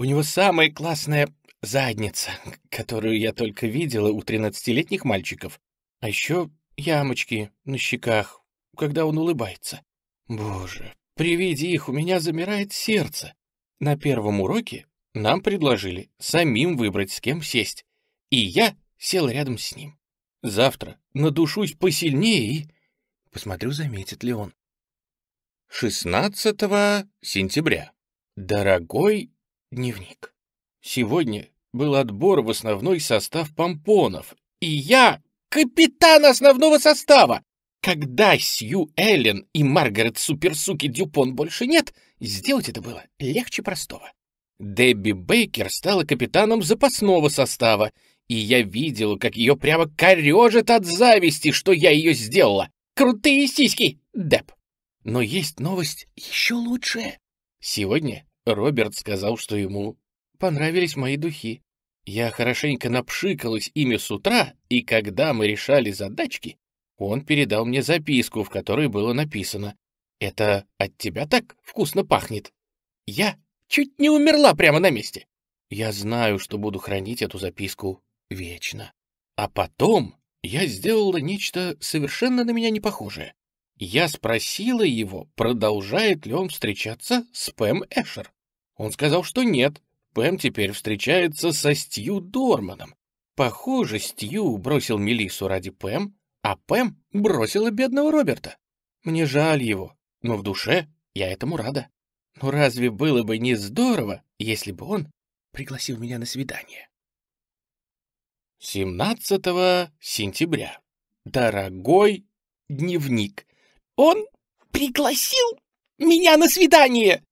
У него самая классная задница, которую я только видела у тринадцатилетних мальчиков. А еще ямочки на щеках, когда он улыбается. Боже, при виде их у меня замирает сердце. На первом уроке нам предложили самим выбрать, с кем сесть, и я сел рядом с ним. Завтра надушусь посильнее и... Посмотрю, заметит ли он. 16 сентября. Дорогой дневник. Сегодня был отбор в основной состав помпонов, и я капитан основного состава. Когда Сью Эллен и Маргарет Суперсуки Дюпон больше нет, сделать это было легче простого. Дебби Бейкер стала капитаном запасного состава, и я видела, как ее прямо корежит от зависти, что я ее сделала. Крутые сиськи, Деб. Но есть новость еще лучшая. Сегодня Роберт сказал, что ему понравились мои духи. Я хорошенько напшикалась ими с утра, и когда мы решали задачки, он передал мне записку, в которой было написано «Это от тебя так вкусно пахнет». я чуть не умерла прямо на месте. Я знаю, что буду хранить эту записку вечно. А потом я сделала нечто совершенно на меня не похожее. Я спросила его, продолжает ли он встречаться с Пэм Эшер. Он сказал, что нет. Пэм теперь встречается со Стью Дорманом. Похоже, Стью бросил Мелиссу ради Пэм, а Пэм бросила бедного Роберта. Мне жаль его, но в душе я этому рада. Но разве было бы не здорово, если бы он пригласил меня на свидание? 17 сентября. Дорогой дневник. Он пригласил меня на свидание!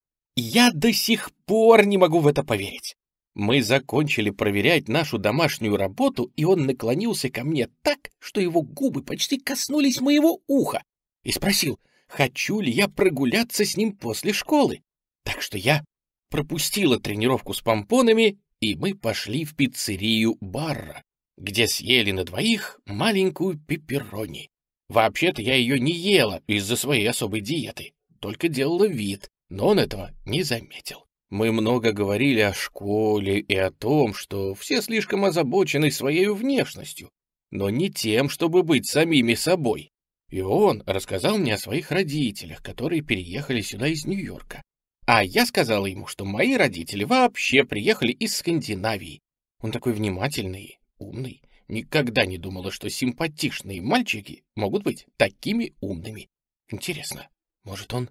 Я до сих пор не могу в это поверить. Мы закончили проверять нашу домашнюю работу, и он наклонился ко мне так, что его губы почти коснулись моего уха, и спросил, хочу ли я прогуляться с ним после школы. Так что я пропустила тренировку с помпонами, и мы пошли в пиццерию Барра, где съели на двоих маленькую пепперони. Вообще-то я ее не ела из-за своей особой диеты, только делала вид, но он этого не заметил. Мы много говорили о школе и о том, что все слишком озабочены своей внешностью, но не тем, чтобы быть самими собой. И он рассказал мне о своих родителях, которые переехали сюда из Нью-Йорка. А я сказала ему, что мои родители вообще приехали из Скандинавии. Он такой внимательный, умный. Никогда не думала, что симпатичные мальчики могут быть такими умными. Интересно, может, он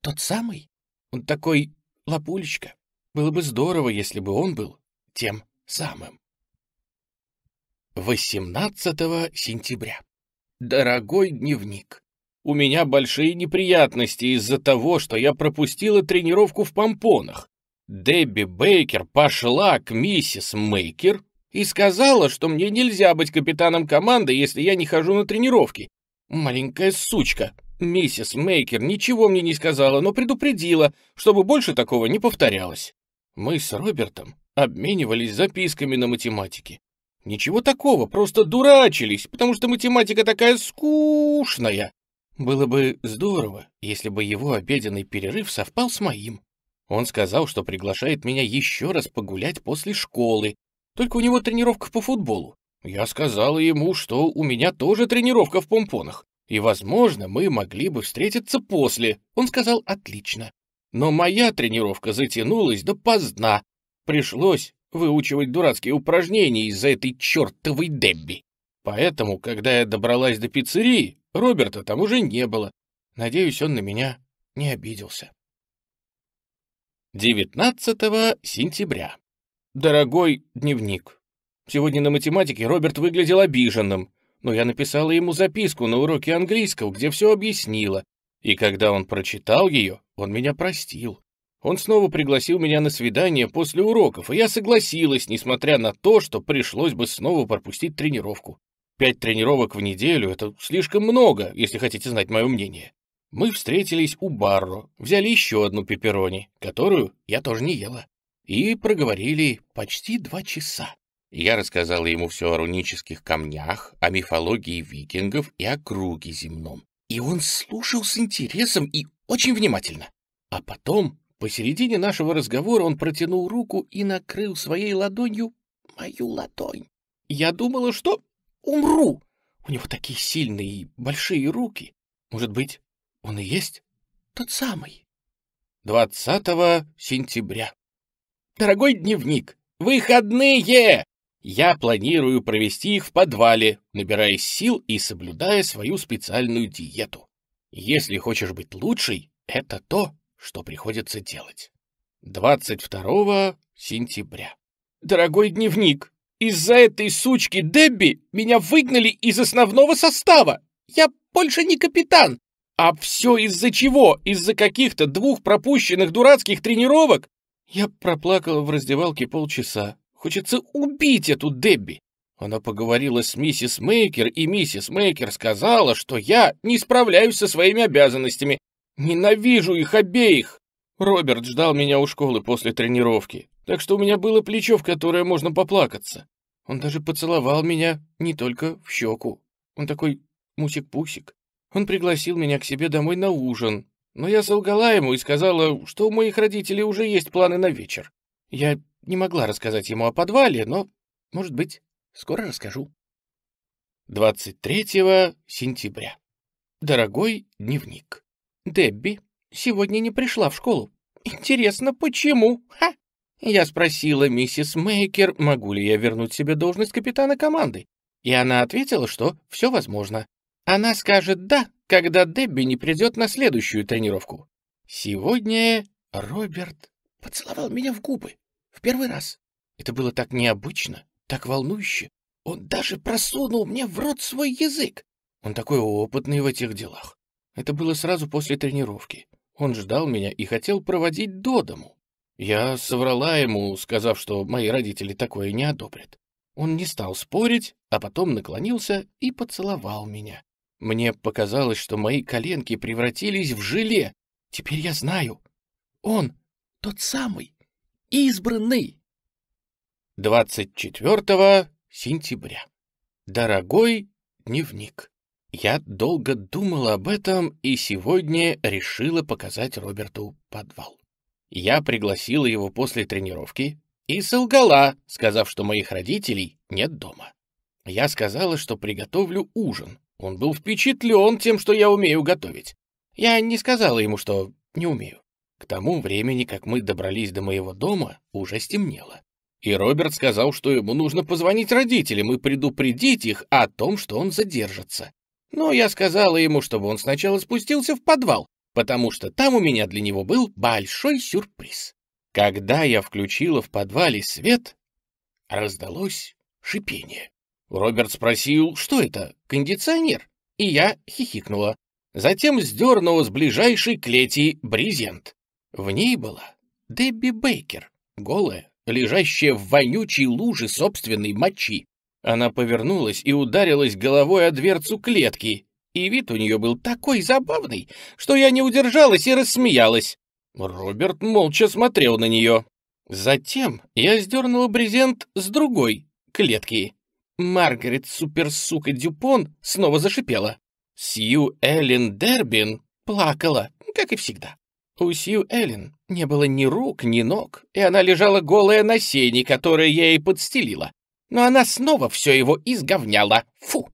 тот самый? Он такой лапулечка. Было бы здорово, если бы он был тем самым. 18 сентября. Дорогой дневник, у меня большие неприятности из-за того, что я пропустила тренировку в помпонах. Дебби Бейкер пошла к миссис Мейкер и сказала, что мне нельзя быть капитаном команды, если я не хожу на тренировки. Маленькая сучка. Миссис Мейкер ничего мне не сказала, но предупредила, чтобы больше такого не повторялось. Мы с Робертом обменивались записками на математике. Ничего такого, просто дурачились, потому что математика такая скучная. Было бы здорово, если бы его обеденный перерыв совпал с моим. Он сказал, что приглашает меня еще раз погулять после школы, только у него тренировка по футболу. Я сказала ему, что у меня тоже тренировка в помпонах, и, возможно, мы могли бы встретиться после. Он сказал «отлично». Но моя тренировка затянулась до поздна. Пришлось выучивать дурацкие упражнения из-за этой чертовой Дебби. Поэтому, когда я добралась до пиццерии, Роберта там уже не было. Надеюсь, он на меня не обиделся. 19 сентября. Дорогой дневник. Сегодня на математике Роберт выглядел обиженным но я написала ему записку на уроке английского, где все объяснила, и когда он прочитал ее, он меня простил. Он снова пригласил меня на свидание после уроков, и я согласилась, несмотря на то, что пришлось бы снова пропустить тренировку. Пять тренировок в неделю — это слишком много, если хотите знать мое мнение. Мы встретились у Барро, взяли еще одну пепперони, которую я тоже не ела, и проговорили почти два часа. Я рассказала ему все о рунических камнях, о мифологии викингов и о круге земном. И он слушал с интересом и очень внимательно. А потом, посередине нашего разговора, он протянул руку и накрыл своей ладонью мою ладонь. Я думала, что умру. У него такие сильные и большие руки. Может быть, он и есть тот самый. 20 сентября. Дорогой дневник, выходные! Я планирую провести их в подвале, набираясь сил и соблюдая свою специальную диету. Если хочешь быть лучшей, это то, что приходится делать. 22 сентября. Дорогой дневник, из-за этой сучки Дебби меня выгнали из основного состава. Я больше не капитан. А все из-за чего? Из-за каких-то двух пропущенных дурацких тренировок? Я проплакала в раздевалке полчаса, Хочется убить эту Дебби. Она поговорила с миссис Мейкер, и миссис Мейкер сказала, что я не справляюсь со своими обязанностями. Ненавижу их обеих. Роберт ждал меня у школы после тренировки, так что у меня было плечо, в которое можно поплакаться. Он даже поцеловал меня не только в щеку. Он такой мусик-пусик. Он пригласил меня к себе домой на ужин. Но я солгала ему и сказала, что у моих родителей уже есть планы на вечер. Я не могла рассказать ему о подвале, но, может быть, скоро расскажу. 23 сентября. Дорогой дневник. Дебби сегодня не пришла в школу. Интересно, почему? Ха! Я спросила миссис Мейкер, могу ли я вернуть себе должность капитана команды. И она ответила, что все возможно. Она скажет «да», когда Дебби не придет на следующую тренировку. Сегодня Роберт поцеловал меня в губы. В первый раз. Это было так необычно, так волнующе. Он даже просунул мне в рот свой язык. Он такой опытный в этих делах. Это было сразу после тренировки. Он ждал меня и хотел проводить до дому. Я соврала ему, сказав, что мои родители такое не одобрят. Он не стал спорить, а потом наклонился и поцеловал меня. Мне показалось, что мои коленки превратились в желе. Теперь я знаю. Он тот самый, избранный. 24 сентября. Дорогой дневник, я долго думала об этом и сегодня решила показать Роберту подвал. Я пригласила его после тренировки и солгала, сказав, что моих родителей нет дома. Я сказала, что приготовлю ужин. Он был впечатлен тем, что я умею готовить. Я не сказала ему, что не умею. К тому времени, как мы добрались до моего дома, уже стемнело. И Роберт сказал, что ему нужно позвонить родителям и предупредить их о том, что он задержится. Но я сказала ему, чтобы он сначала спустился в подвал, потому что там у меня для него был большой сюрприз. Когда я включила в подвале свет, раздалось шипение. Роберт спросил, что это, кондиционер? И я хихикнула. Затем сдернула с ближайшей клети брезент. В ней была Дебби Бейкер, голая, лежащая в вонючей луже собственной мочи. Она повернулась и ударилась головой о дверцу клетки, и вид у нее был такой забавный, что я не удержалась и рассмеялась. Роберт молча смотрел на нее. Затем я сдернула брезент с другой клетки. Маргарет суперсука Дюпон снова зашипела. Сью Эллен Дербин плакала, как и всегда. У Сью Эллен не было ни рук, ни ног, и она лежала голая на сене, которое я ей подстелила. Но она снова все его изговняла. Фу!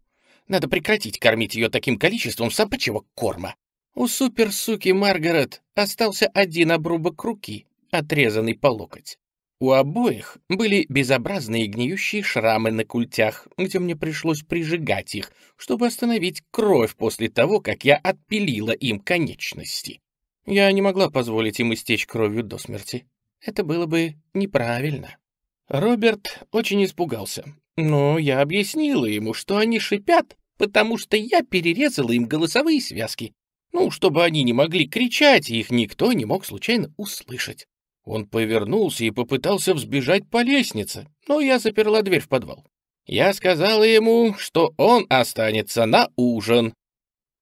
Надо прекратить кормить ее таким количеством собачьего корма. У суперсуки Маргарет остался один обрубок руки, отрезанный по локоть. У обоих были безобразные гниющие шрамы на культях, где мне пришлось прижигать их, чтобы остановить кровь после того, как я отпилила им конечности. Я не могла позволить им истечь кровью до смерти. Это было бы неправильно. Роберт очень испугался, но я объяснила ему, что они шипят, потому что я перерезала им голосовые связки. Ну, чтобы они не могли кричать, их никто не мог случайно услышать. Он повернулся и попытался взбежать по лестнице, но я заперла дверь в подвал. Я сказала ему, что он останется на ужин.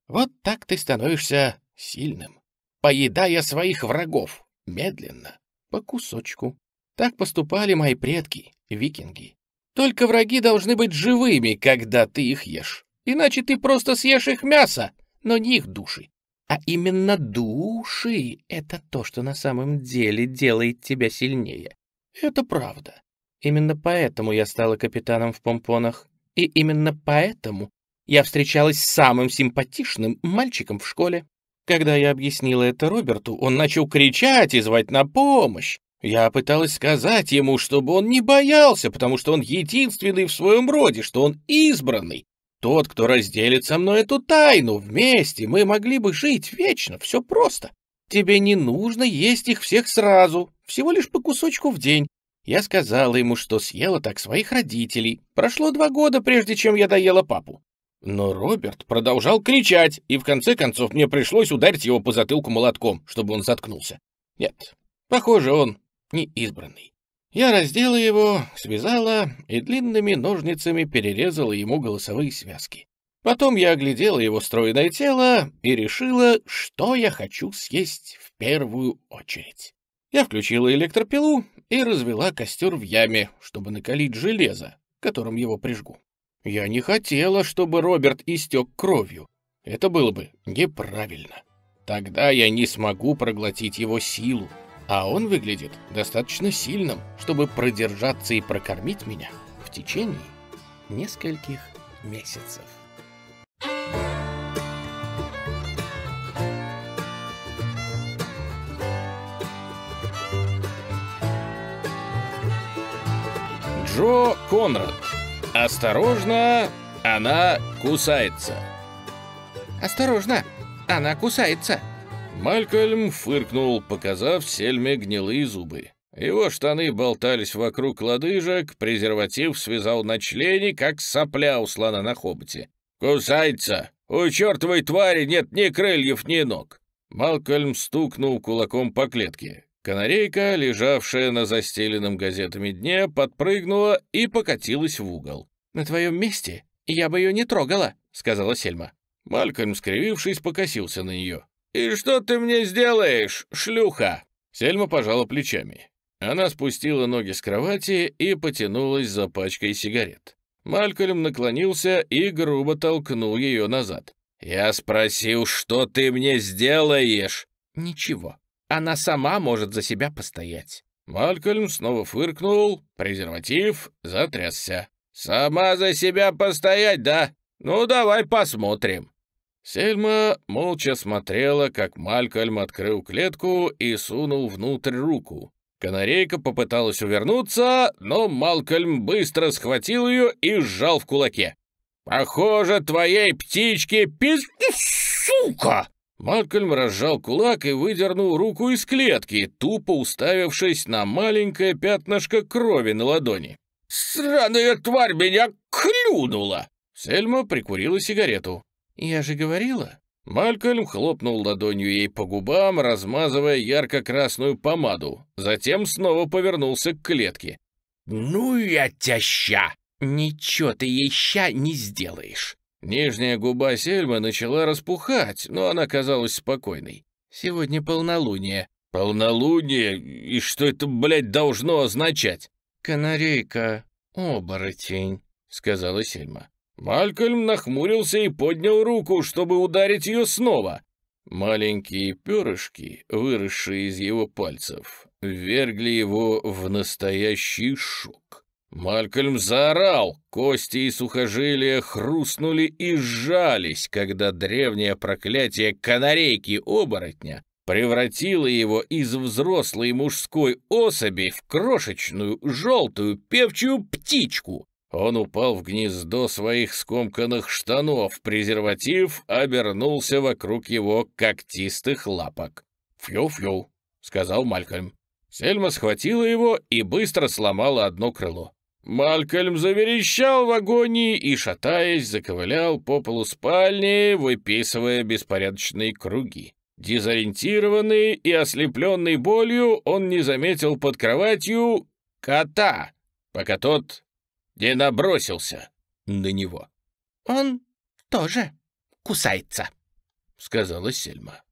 Вот так ты становишься сильным, поедая своих врагов медленно, по кусочку. Так поступали мои предки, викинги. Только враги должны быть живыми, когда ты их ешь. Иначе ты просто съешь их мясо, но не их души. А именно души — это то, что на самом деле делает тебя сильнее. Это правда. Именно поэтому я стала капитаном в помпонах. И именно поэтому я встречалась с самым симпатичным мальчиком в школе. Когда я объяснила это Роберту, он начал кричать и звать на помощь. Я пыталась сказать ему, чтобы он не боялся, потому что он единственный в своем роде, что он избранный, тот, кто разделит со мной эту тайну. Вместе мы могли бы жить вечно, все просто. Тебе не нужно есть их всех сразу, всего лишь по кусочку в день. Я сказала ему, что съела так своих родителей. Прошло два года, прежде чем я доела папу. Но Роберт продолжал кричать, и в конце концов мне пришлось ударить его по затылку молотком, чтобы он заткнулся. Нет, похоже, он не избранный. Я раздела его, связала и длинными ножницами перерезала ему голосовые связки. Потом я оглядела его стройное тело и решила, что я хочу съесть в первую очередь. Я включила электропилу и развела костер в яме, чтобы накалить железо, которым его прижгу. Я не хотела, чтобы Роберт истек кровью. Это было бы неправильно. Тогда я не смогу проглотить его силу, а он выглядит достаточно сильным, чтобы продержаться и прокормить меня в течение нескольких месяцев. Джо Конрад. Осторожно, она кусается. Осторожно, она кусается. Малькольм фыркнул, показав Сельме гнилые зубы. Его штаны болтались вокруг лодыжек, презерватив связал на члене, как сопля у слона на хоботе. «Кусается! У чертовой твари нет ни крыльев, ни ног!» Малкольм стукнул кулаком по клетке. Канарейка, лежавшая на застеленном газетами дне, подпрыгнула и покатилась в угол. «На твоем месте я бы ее не трогала», — сказала Сельма. Малькольм, скривившись, покосился на нее. «И что ты мне сделаешь, шлюха?» Сельма пожала плечами. Она спустила ноги с кровати и потянулась за пачкой сигарет. Малькольм наклонился и грубо толкнул ее назад. «Я спросил, что ты мне сделаешь?» «Ничего», она сама может за себя постоять». Малькольм снова фыркнул, презерватив затрясся. «Сама за себя постоять, да? Ну, давай посмотрим». Сельма молча смотрела, как Малькольм открыл клетку и сунул внутрь руку. Канарейка попыталась увернуться, но Малкольм быстро схватил ее и сжал в кулаке. «Похоже, твоей птичке пиз... сука!» Малкольм разжал кулак и выдернул руку из клетки, тупо уставившись на маленькое пятнышко крови на ладони. «Сраная тварь меня клюнула!» Сельма прикурила сигарету. «Я же говорила». Малкольм хлопнул ладонью ей по губам, размазывая ярко-красную помаду. Затем снова повернулся к клетке. «Ну я тяща! Ничего ты ей ща не сделаешь!» Нижняя губа Сельмы начала распухать, но она казалась спокойной. «Сегодня полнолуние». «Полнолуние? И что это, блядь, должно означать?» «Канарейка, оборотень», — сказала Сельма. Малькольм нахмурился и поднял руку, чтобы ударить ее снова. Маленькие перышки, выросшие из его пальцев, ввергли его в настоящий шок. Малькольм заорал, кости и сухожилия хрустнули и сжались, когда древнее проклятие канарейки-оборотня превратило его из взрослой мужской особи в крошечную желтую певчую птичку. Он упал в гнездо своих скомканных штанов, презерватив обернулся вокруг его когтистых лапок. «Фью-фью», — сказал Малькольм. Сельма схватила его и быстро сломала одно крыло. Малькольм заверещал в агонии и, шатаясь, заковылял по полу спальни, выписывая беспорядочные круги. Дезориентированный и ослепленный болью, он не заметил под кроватью кота, пока тот не набросился на него. «Он тоже кусается», — сказала Сельма.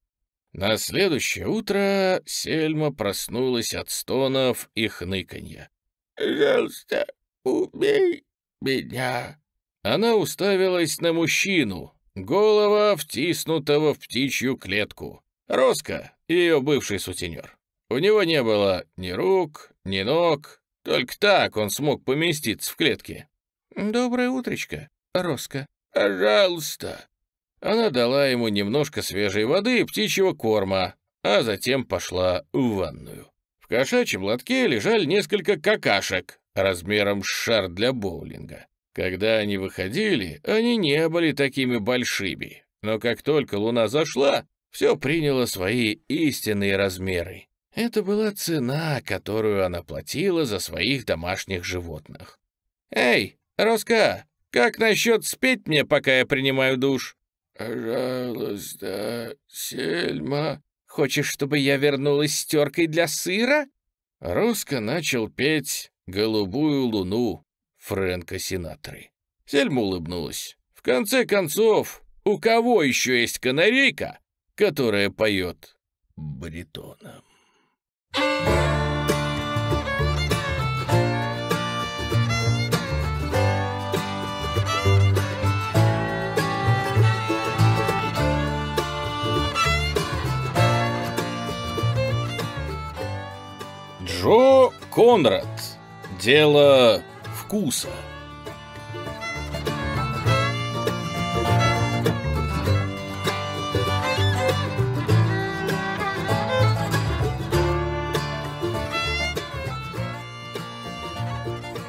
На следующее утро Сельма проснулась от стонов и хныканья. «Пожалуйста, «Убей меня!» Она уставилась на мужчину, голова втиснутого в птичью клетку. Роско, ее бывший сутенер. У него не было ни рук, ни ног, только так он смог поместиться в клетке. «Доброе утречко, Роско». «Пожалуйста». Она дала ему немножко свежей воды и птичьего корма, а затем пошла в ванную. В кошачьем лотке лежали несколько какашек, размером с шар для боулинга. Когда они выходили, они не были такими большими, но как только луна зашла, все приняло свои истинные размеры. Это была цена, которую она платила за своих домашних животных. «Эй, Роско, как насчет спеть мне, пока я принимаю душ?» «Пожалуйста, Сельма». «Хочешь, чтобы я вернулась с теркой для сыра?» Роско начал петь голубую луну Фрэнка Синатры. Сельма улыбнулась. В конце концов, у кого еще есть канарейка, которая поет баритоном? Джо Конрад Дело вкуса.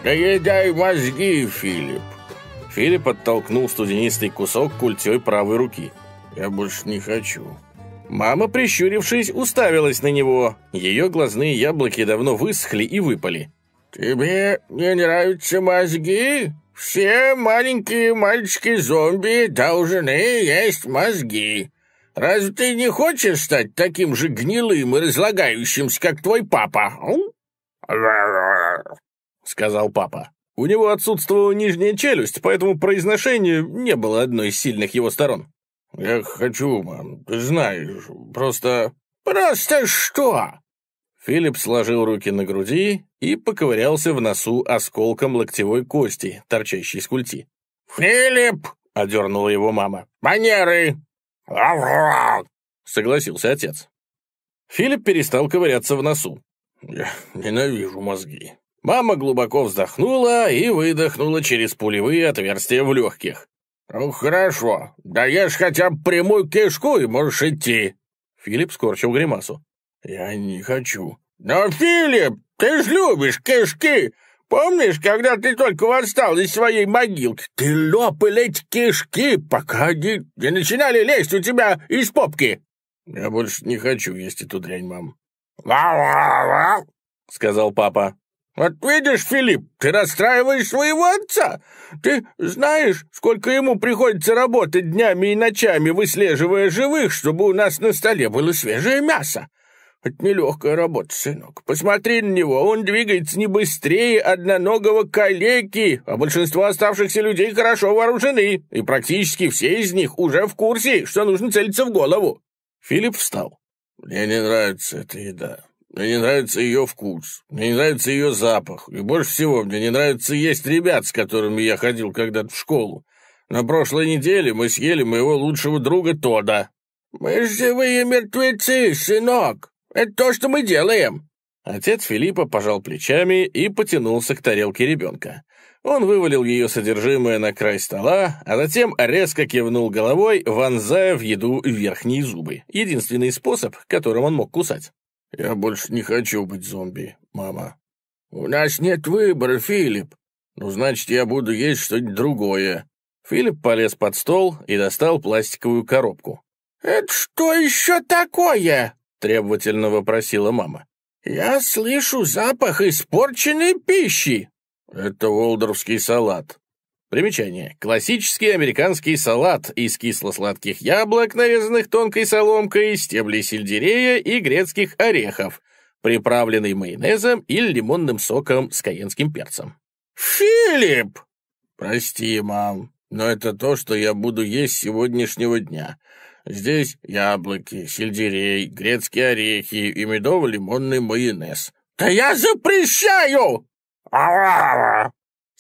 «Доедай мозги, Филипп!» Филипп оттолкнул студенистый кусок культей правой руки. «Я больше не хочу». Мама, прищурившись, уставилась на него. Ее глазные яблоки давно высохли и выпали. «Тебе не нравятся мозги? Все маленькие мальчики-зомби должны есть мозги. Разве ты не хочешь стать таким же гнилым и разлагающимся, как твой папа?» — сказал папа. У него отсутствовала нижняя челюсть, поэтому произношение не было одной из сильных его сторон. «Я хочу, мам, ты знаешь, просто...» «Просто что?» Филипп сложил руки на груди и поковырялся в носу осколком локтевой кости, торчащей с культи. «Филипп!» — одернула его мама. «Манеры!» согласился отец. Филипп перестал ковыряться в носу. «Я ненавижу мозги», Мама глубоко вздохнула и выдохнула через пулевые отверстия в легких. «Ну, хорошо. Даешь хотя бы прямую кишку и можешь идти». Филипп скорчил гримасу. «Я не хочу». «Но, Филипп, ты ж любишь кишки. Помнишь, когда ты только восстал из своей могилки, ты лопал эти кишки, пока они не начинали лезть у тебя из попки?» «Я больше не хочу есть эту дрянь, мам». «Ва-ва-ва», — сказал папа. «Вот видишь, Филипп, ты расстраиваешь своего отца. Ты знаешь, сколько ему приходится работать днями и ночами, выслеживая живых, чтобы у нас на столе было свежее мясо. Это нелегкая работа, сынок. Посмотри на него, он двигается не быстрее одноногого калеки, а большинство оставшихся людей хорошо вооружены, и практически все из них уже в курсе, что нужно целиться в голову». Филипп встал. «Мне не нравится эта еда. Мне не нравится ее вкус, мне не нравится ее запах, и больше всего мне не нравится есть ребят, с которыми я ходил когда-то в школу. На прошлой неделе мы съели моего лучшего друга Тода. «Мы живые мертвецы, сынок! Это то, что мы делаем!» Отец Филиппа пожал плечами и потянулся к тарелке ребенка. Он вывалил ее содержимое на край стола, а затем резко кивнул головой, вонзая в еду верхние зубы. Единственный способ, которым он мог кусать. «Я больше не хочу быть зомби, мама». «У нас нет выбора, Филипп. Ну, значит, я буду есть что-нибудь другое». Филипп полез под стол и достал пластиковую коробку. «Это что еще такое?» — требовательно вопросила мама. «Я слышу запах испорченной пищи». «Это волдорфский салат», Примечание. Классический американский салат из кисло-сладких яблок, нарезанных тонкой соломкой, стеблей сельдерея и грецких орехов, приправленный майонезом или лимонным соком с каенским перцем. «Филипп!» «Прости, мам, но это то, что я буду есть с сегодняшнего дня. Здесь яблоки, сельдерей, грецкие орехи и медово-лимонный майонез». «Да я запрещаю!»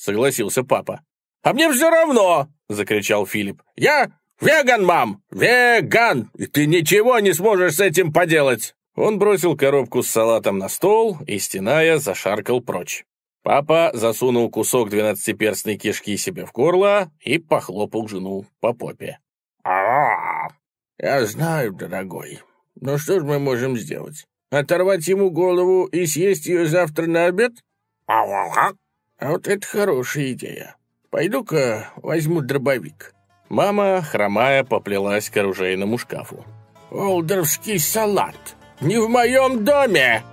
согласился папа. «А мне все равно!» — закричал Филипп. «Я веган, мам! Веган! И ты ничего не сможешь с этим поделать!» Он бросил коробку с салатом на стол и, стеная, зашаркал прочь. Папа засунул кусок двенадцатиперстной кишки себе в горло и похлопал жену по попе. а, Я знаю, дорогой. Но что же мы можем сделать? Оторвать ему голову и съесть ее завтра на обед? А вот это хорошая идея. Пойду-ка возьму дробовик». Мама, хромая, поплелась к оружейному шкафу. «Олдерский салат! Не в моем доме!»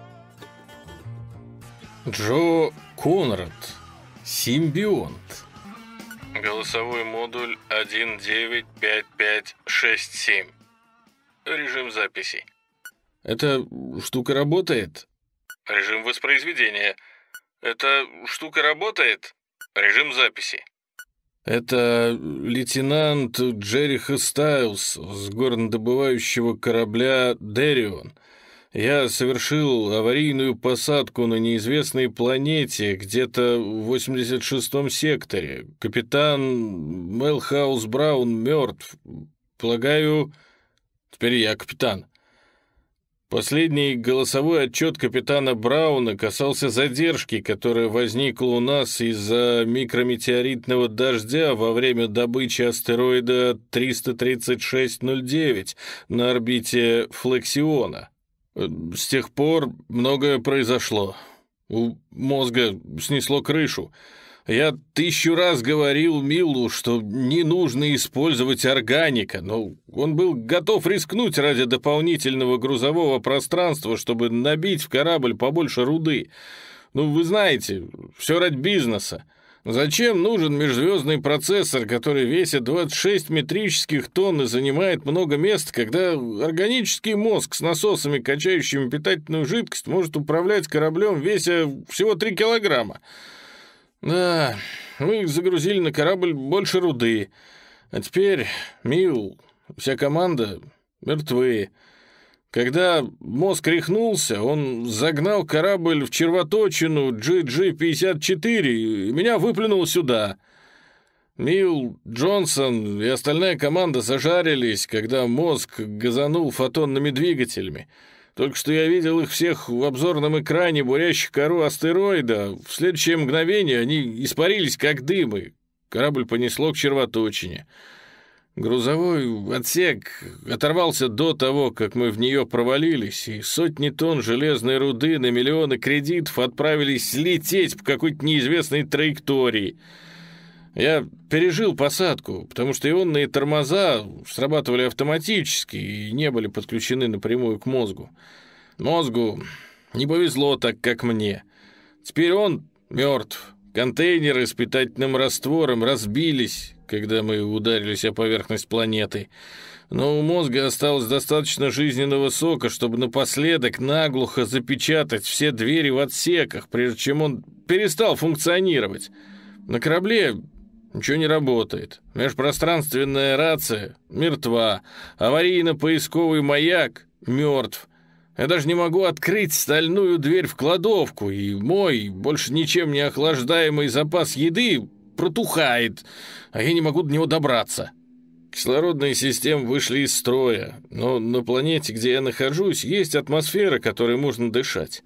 Джо Конрад. Симбионт. Голосовой модуль 195567. Режим записи. Эта штука работает? Режим воспроизведения. Эта штука работает? Режим записи. Это лейтенант Джериха Стайлс с горнодобывающего корабля «Дерион». Я совершил аварийную посадку на неизвестной планете, где-то в 86-м секторе. Капитан Мелхаус Браун мертв. Полагаю, теперь я капитан. Последний голосовой отчет капитана Брауна касался задержки, которая возникла у нас из-за микрометеоритного дождя во время добычи астероида 33609 на орбите Флексиона. С тех пор многое произошло. У мозга снесло крышу. Я тысячу раз говорил Милу, что не нужно использовать органика, но он был готов рискнуть ради дополнительного грузового пространства, чтобы набить в корабль побольше руды. Ну, вы знаете, все ради бизнеса. Зачем нужен межзвездный процессор, который весит 26 метрических тонн и занимает много места, когда органический мозг с насосами, качающими питательную жидкость, может управлять кораблем, веся всего 3 килограмма? Да, мы загрузили на корабль больше руды. А теперь Мил, вся команда мертвы. Когда мозг рехнулся, он загнал корабль в червоточину GG-54 и меня выплюнул сюда. Мил, Джонсон и остальная команда зажарились, когда мозг газанул фотонными двигателями. Только что я видел их всех в обзорном экране, бурящих кору астероида. В следующее мгновение они испарились, как дымы. Корабль понесло к червоточине. Грузовой отсек оторвался до того, как мы в нее провалились, и сотни тонн железной руды на миллионы кредитов отправились лететь по какой-то неизвестной траектории — я пережил посадку, потому что ионные тормоза срабатывали автоматически и не были подключены напрямую к мозгу. Мозгу не повезло так, как мне. Теперь он мертв. Контейнеры с питательным раствором разбились, когда мы ударились о поверхность планеты. Но у мозга осталось достаточно жизненного сока, чтобы напоследок наглухо запечатать все двери в отсеках, прежде чем он перестал функционировать. На корабле Ничего не работает. Межпространственная рация мертва. Аварийно-поисковый маяк мертв. Я даже не могу открыть стальную дверь в кладовку, и мой, больше ничем не охлаждаемый запас еды протухает, а я не могу до него добраться. Кислородные системы вышли из строя, но на планете, где я нахожусь, есть атмосфера, которой можно дышать.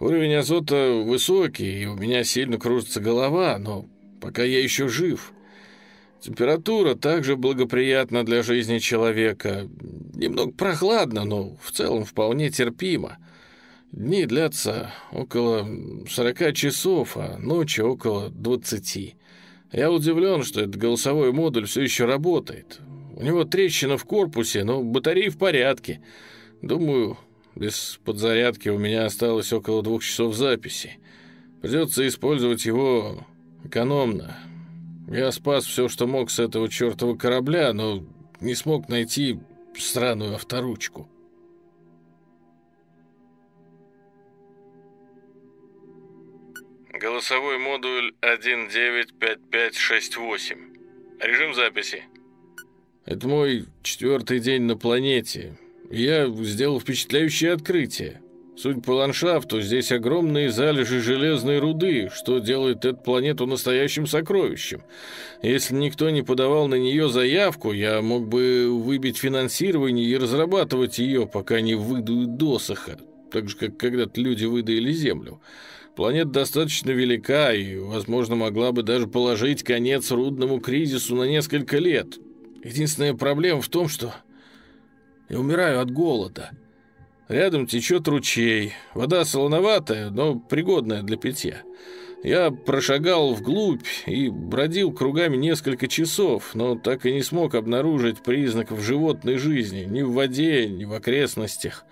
Уровень азота высокий, и у меня сильно кружится голова, но пока я еще жив. Температура также благоприятна для жизни человека. Немного прохладно, но в целом вполне терпимо. Дни длятся около 40 часов, а ночи около 20. Я удивлен, что этот голосовой модуль все еще работает. У него трещина в корпусе, но батареи в порядке. Думаю, без подзарядки у меня осталось около двух часов записи. Придется использовать его экономно. Я спас все, что мог с этого чертова корабля, но не смог найти странную авторучку. Голосовой модуль 195568. Режим записи. Это мой четвертый день на планете. Я сделал впечатляющее открытие. Судя по ландшафту, здесь огромные залежи железной руды, что делает эту планету настоящим сокровищем. Если никто не подавал на нее заявку, я мог бы выбить финансирование и разрабатывать ее, пока не выдуют досоха, так же, как когда-то люди выдаили Землю. Планета достаточно велика и, возможно, могла бы даже положить конец рудному кризису на несколько лет. Единственная проблема в том, что я умираю от голода». Рядом течет ручей. Вода солоноватая, но пригодная для питья. Я прошагал вглубь и бродил кругами несколько часов, но так и не смог обнаружить признаков животной жизни ни в воде, ни в окрестностях.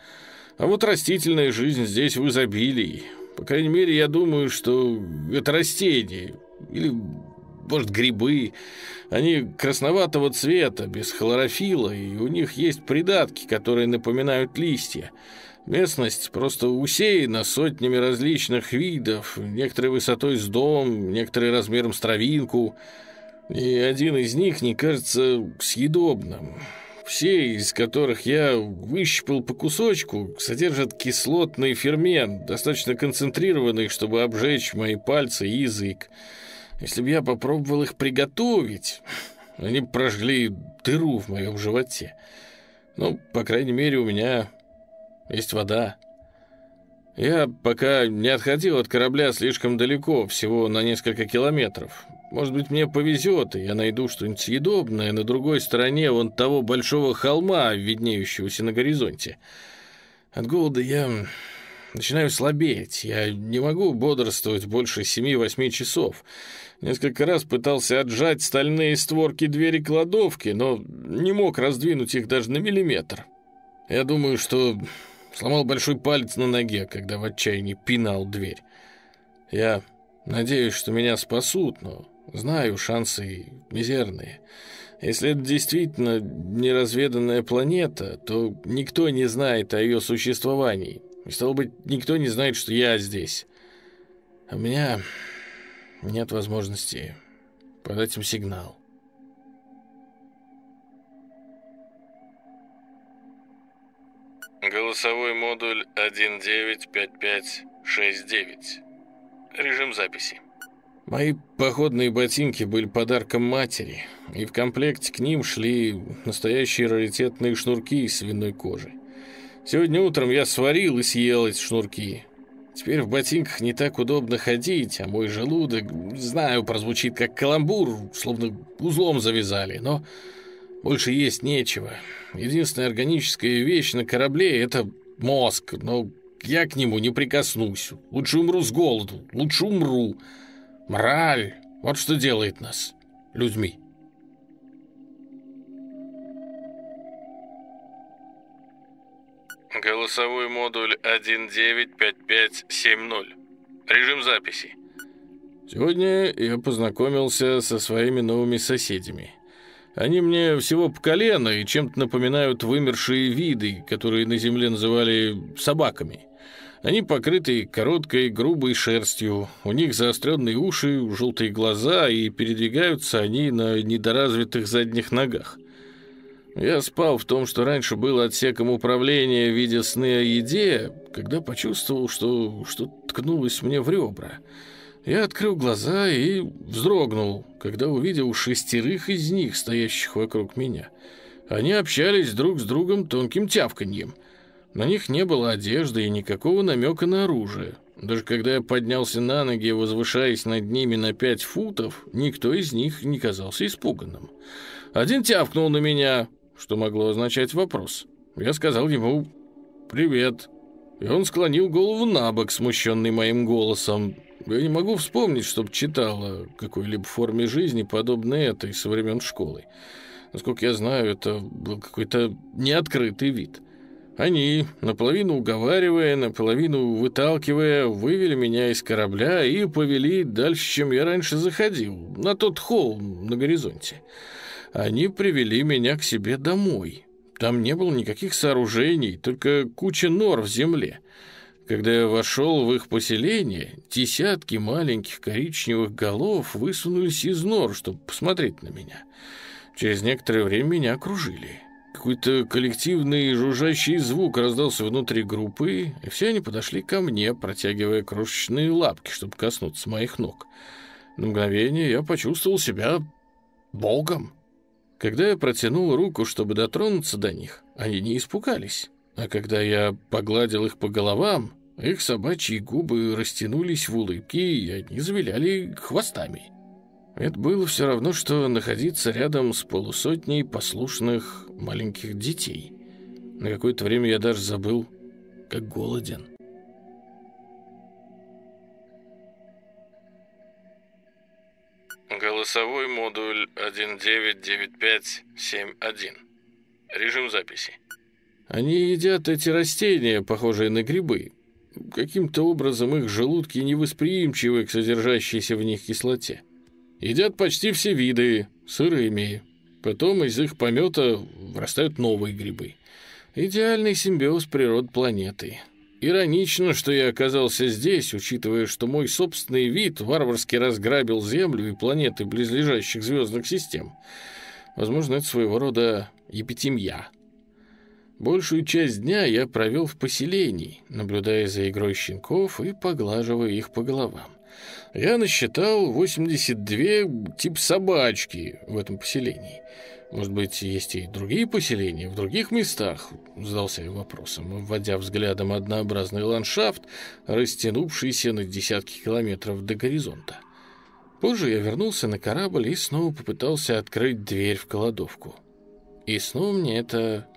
А вот растительная жизнь здесь в изобилии. По крайней мере, я думаю, что это растения или, может, грибы. Они красноватого цвета, без хлорофила, и у них есть придатки, которые напоминают листья. Местность просто усеяна сотнями различных видов, некоторые высотой с дом, некоторые размером с травинку. Ни один из них не кажется съедобным. Все, из которых я выщипал по кусочку, содержат кислотный фермент, достаточно концентрированный, чтобы обжечь мои пальцы и язык. Если бы я попробовал их приготовить, они прожгли дыру в моем животе. Ну, по крайней мере, у меня есть вода. Я пока не отходил от корабля слишком далеко, всего на несколько километров. Может быть, мне повезет, и я найду что-нибудь съедобное на другой стороне вон того большого холма, виднеющегося на горизонте. От голода я начинаю слабеть. Я не могу бодрствовать больше семи-восьми часов. Несколько раз пытался отжать стальные створки двери кладовки, но не мог раздвинуть их даже на миллиметр. Я думаю, что сломал большой палец на ноге, когда в отчаянии пинал дверь. Я надеюсь, что меня спасут, но знаю, шансы мизерные. Если это действительно неразведанная планета, то никто не знает о ее существовании. И, стало быть, никто не знает, что я здесь. У меня нет возможности подать им сигнал. Голосовой модуль 195569. Режим записи. Мои походные ботинки были подарком матери, и в комплекте к ним шли настоящие раритетные шнурки из свиной кожи. Сегодня утром я сварил и съел эти шнурки. Теперь в ботинках не так удобно ходить, а мой желудок, знаю, прозвучит как каламбур, словно узлом завязали, но больше есть нечего. Единственная органическая вещь на корабле — это мозг, но я к нему не прикоснусь. Лучше умру с голоду, лучше умру. Мораль — вот что делает нас людьми. Голосовой модуль 195570. Режим записи. Сегодня я познакомился со своими новыми соседями. Они мне всего по колено и чем-то напоминают вымершие виды, которые на земле называли собаками. Они покрыты короткой, грубой шерстью, у них заостренные уши, желтые глаза, и передвигаются они на недоразвитых задних ногах. Я спал в том, что раньше было отсеком управления в виде сны о еде, когда почувствовал, что что-то ткнулось мне в ребра. Я открыл глаза и вздрогнул, когда увидел шестерых из них, стоящих вокруг меня. Они общались друг с другом тонким тявканьем. На них не было одежды и никакого намека на оружие. Даже когда я поднялся на ноги, возвышаясь над ними на пять футов, никто из них не казался испуганным. Один тявкнул на меня, что могло означать вопрос. Я сказал ему «Привет». И он склонил голову на бок, смущенный моим голосом. Я не могу вспомнить, чтобы читал о какой-либо форме жизни, подобной этой со времен школы. Насколько я знаю, это был какой-то неоткрытый вид. Они, наполовину уговаривая, наполовину выталкивая, вывели меня из корабля и повели дальше, чем я раньше заходил, на тот холм на горизонте. Они привели меня к себе домой. Там не было никаких сооружений, только куча нор в земле. Когда я вошел в их поселение, десятки маленьких коричневых голов высунулись из нор, чтобы посмотреть на меня. Через некоторое время меня окружили. Какой-то коллективный жужжащий звук раздался внутри группы, и все они подошли ко мне, протягивая крошечные лапки, чтобы коснуться моих ног. На мгновение я почувствовал себя богом. Когда я протянул руку, чтобы дотронуться до них, они не испугались. А когда я погладил их по головам, их собачьи губы растянулись в улыбке, и они завиляли хвостами. Это было все равно, что находиться рядом с полусотней послушных маленьких детей. На какое-то время я даже забыл, как голоден. Голосовой модуль 199571. Режим записи. Они едят эти растения, похожие на грибы. Каким-то образом их желудки невосприимчивы к содержащейся в них кислоте. Едят почти все виды, сырыми. Потом из их помета вырастают новые грибы. Идеальный симбиоз природ планеты. Иронично, что я оказался здесь, учитывая, что мой собственный вид варварски разграбил Землю и планеты близлежащих звездных систем. Возможно, это своего рода епитемья. Большую часть дня я провел в поселении, наблюдая за игрой щенков и поглаживая их по головам. Я насчитал 82 тип собачки в этом поселении. Может быть, есть и другие поселения в других местах? Задался я вопросом, вводя взглядом однообразный ландшафт, растянувшийся на десятки километров до горизонта. Позже я вернулся на корабль и снова попытался открыть дверь в кладовку. И снова мне это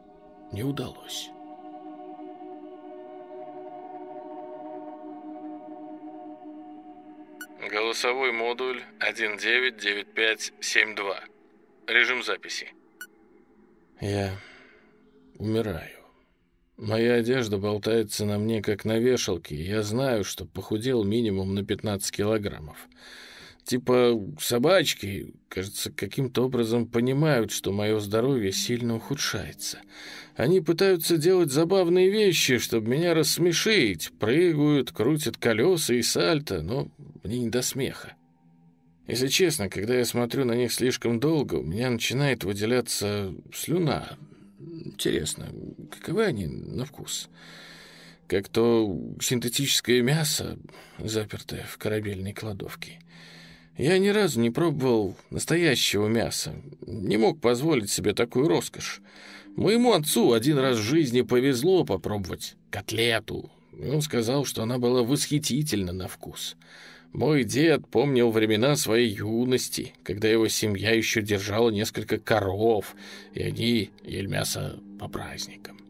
не удалось. Голосовой модуль 199572. Режим записи. Я умираю. Моя одежда болтается на мне, как на вешалке. Я знаю, что похудел минимум на 15 килограммов. Типа собачки, кажется, каким-то образом понимают, что мое здоровье сильно ухудшается. Они пытаются делать забавные вещи, чтобы меня рассмешить. Прыгают, крутят колеса и сальто, но мне не до смеха. Если честно, когда я смотрю на них слишком долго, у меня начинает выделяться слюна. Интересно, каковы они на вкус? Как то синтетическое мясо, запертое в корабельной кладовке. Я ни разу не пробовал настоящего мяса, не мог позволить себе такую роскошь. Моему отцу один раз в жизни повезло попробовать котлету, и он сказал, что она была восхитительна на вкус. Мой дед помнил времена своей юности, когда его семья еще держала несколько коров, и они ели мясо по праздникам.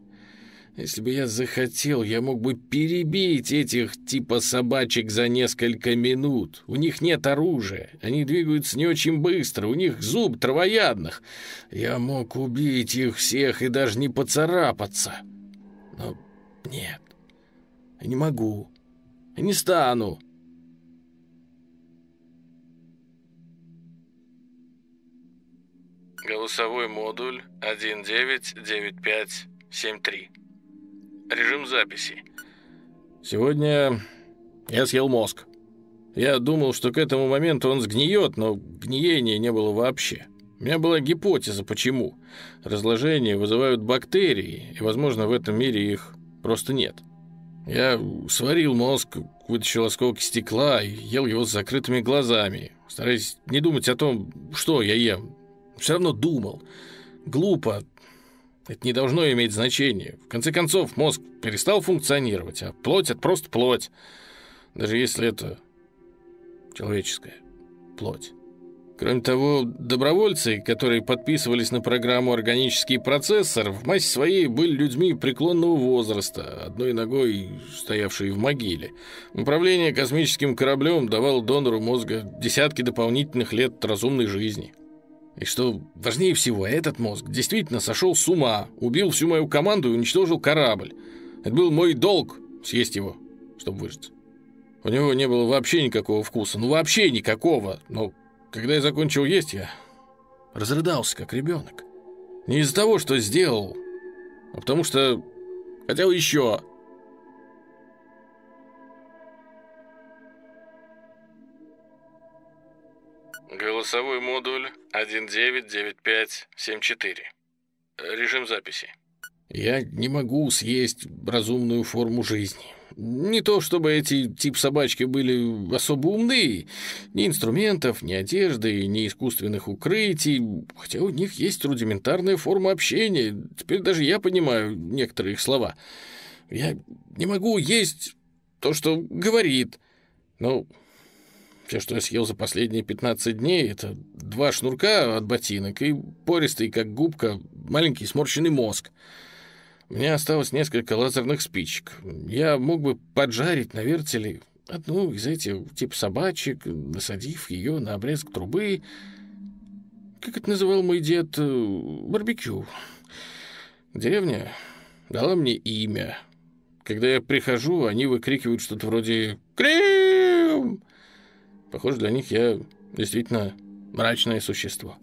Если бы я захотел, я мог бы перебить этих типа собачек за несколько минут. У них нет оружия, они двигаются не очень быстро, у них зуб травоядных. Я мог убить их всех и даже не поцарапаться. Но нет, я не могу, я не стану. Голосовой модуль 199573. Режим записи. Сегодня я съел мозг. Я думал, что к этому моменту он сгниет, но гниения не было вообще. У меня была гипотеза, почему. Разложение вызывают бактерии, и, возможно, в этом мире их просто нет. Я сварил мозг, вытащил осколки стекла и ел его с закрытыми глазами, стараясь не думать о том, что я ем. Все равно думал. Глупо, это не должно иметь значения. В конце концов, мозг перестал функционировать, а плоть — это просто плоть. Даже если это человеческая плоть. Кроме того, добровольцы, которые подписывались на программу «Органический процессор», в массе своей были людьми преклонного возраста, одной ногой стоявшие в могиле. Управление космическим кораблем давало донору мозга десятки дополнительных лет разумной жизни. И что важнее всего, этот мозг действительно сошел с ума, убил всю мою команду и уничтожил корабль. Это был мой долг съесть его, чтобы выжить. У него не было вообще никакого вкуса, ну вообще никакого. Но когда я закончил есть, я разрыдался, как ребенок. Не из-за того, что сделал, а потому что хотел еще. Голосовой модуль 199574. Режим записи. Я не могу съесть разумную форму жизни. Не то чтобы эти тип собачки были особо умные. Ни инструментов, ни одежды, ни искусственных укрытий. Хотя у них есть рудиментарная форма общения. Теперь даже я понимаю некоторые их слова. Я не могу есть то, что говорит. Но все, что я съел за последние 15 дней, это два шнурка от ботинок и пористый, как губка, маленький сморщенный мозг. Меня осталось несколько лазерных спичек. Я мог бы поджарить на вертеле одну из этих типа собачек, насадив ее на обрезок трубы. Как это называл мой дед? Барбекю. Деревня дала мне имя. Когда я прихожу, они выкрикивают что-то вроде «Крим!» Похоже, для них я действительно мрачное существо.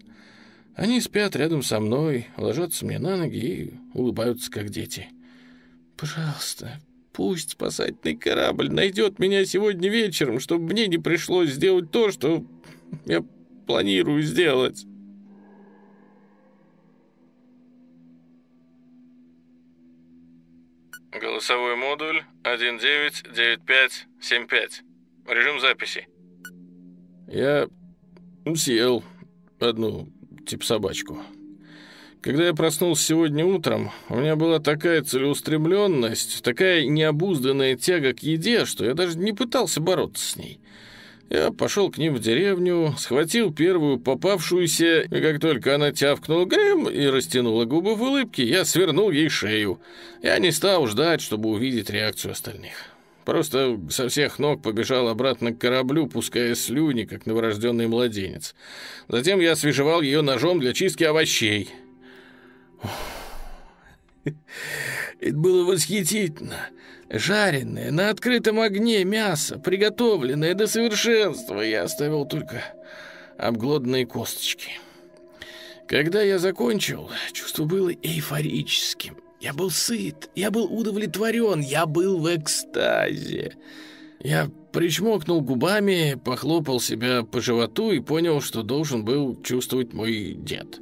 Они спят рядом со мной, ложатся мне на ноги и улыбаются, как дети. Пожалуйста, пусть спасательный корабль найдет меня сегодня вечером, чтобы мне не пришлось сделать то, что я планирую сделать. Голосовой модуль 199575. Режим записи. Я съел одну типа собачку. Когда я проснулся сегодня утром, у меня была такая целеустремленность, такая необузданная тяга к еде, что я даже не пытался бороться с ней. Я пошел к ним в деревню, схватил первую попавшуюся, и как только она тявкнула грем и растянула губы в улыбке, я свернул ей шею. Я не стал ждать, чтобы увидеть реакцию остальных. Просто со всех ног побежал обратно к кораблю, пуская слюни, как новорожденный младенец. Затем я освежевал ее ножом для чистки овощей. Это было восхитительно. Жареное на открытом огне мясо, приготовленное до совершенства. Я оставил только обглоданные косточки. Когда я закончил, чувство было эйфорическим. Я был сыт, я был удовлетворен, я был в экстазе. Я причмокнул губами, похлопал себя по животу и понял, что должен был чувствовать мой дед.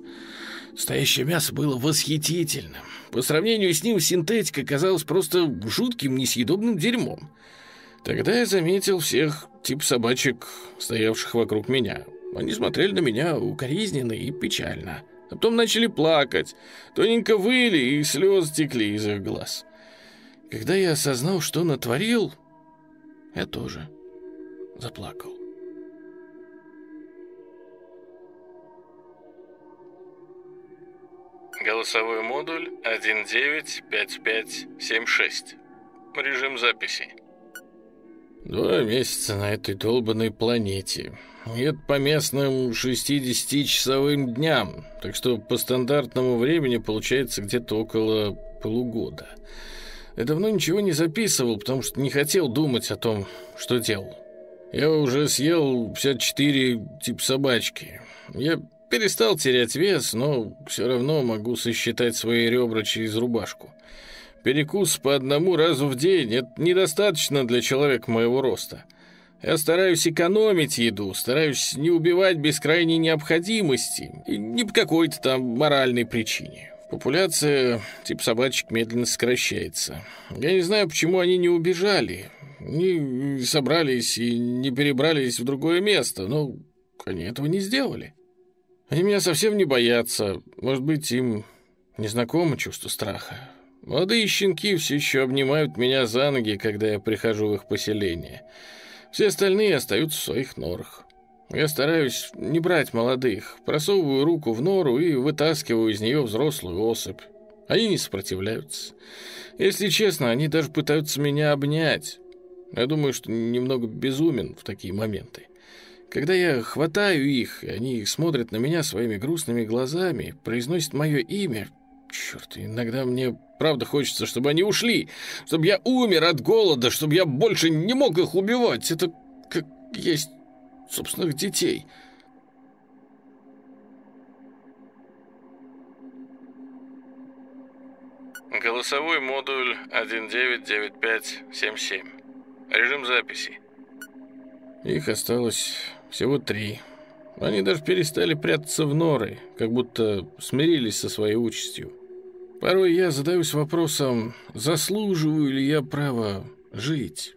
Настоящее мясо было восхитительным. По сравнению с ним синтетика казалась просто жутким, несъедобным дерьмом. Тогда я заметил всех тип собачек, стоявших вокруг меня. Они смотрели на меня укоризненно и печально. А потом начали плакать, тоненько выли, и слезы текли из их глаз. Когда я осознал, что натворил, я тоже заплакал. Голосовой модуль 195576. Режим записи. Два месяца на этой долбанной планете. И по местным 60-часовым дням, так что по стандартному времени получается где-то около полугода. Я давно ничего не записывал, потому что не хотел думать о том, что делал. Я уже съел 54 тип собачки. Я Перестал терять вес, но все равно могу сосчитать свои ребра через рубашку. Перекус по одному разу в день – это недостаточно для человека моего роста. Я стараюсь экономить еду, стараюсь не убивать без крайней необходимости, и не по какой-то там моральной причине. Популяция типа собачек медленно сокращается. Я не знаю, почему они не убежали, не собрались и не перебрались в другое место, но они этого не сделали. Они меня совсем не боятся. Может быть, им незнакомо чувство страха. Молодые щенки все еще обнимают меня за ноги, когда я прихожу в их поселение. Все остальные остаются в своих норах. Я стараюсь не брать молодых, просовываю руку в нору и вытаскиваю из нее взрослую особь. Они не сопротивляются. Если честно, они даже пытаются меня обнять. Я думаю, что немного безумен в такие моменты. Когда я хватаю их, они смотрят на меня своими грустными глазами, произносят мое имя, черт, иногда мне правда хочется, чтобы они ушли, чтобы я умер от голода, чтобы я больше не мог их убивать. Это как есть собственных детей. Голосовой модуль 199577. Режим записи. Их осталось всего три. Они даже перестали прятаться в норы, как будто смирились со своей участью. Порой я задаюсь вопросом, заслуживаю ли я права жить.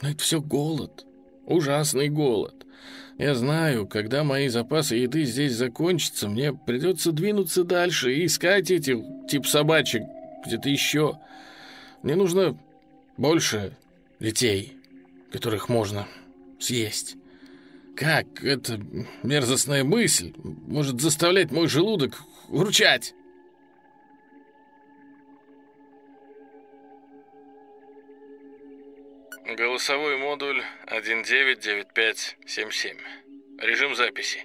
Но это все голод, ужасный голод. Я знаю, когда мои запасы еды здесь закончатся, мне придется двинуться дальше и искать этих тип собачек где-то еще. Мне нужно больше детей, которых можно съесть. Как эта мерзостная мысль может заставлять мой желудок урчать? Голосовой модуль 199577. Режим записи.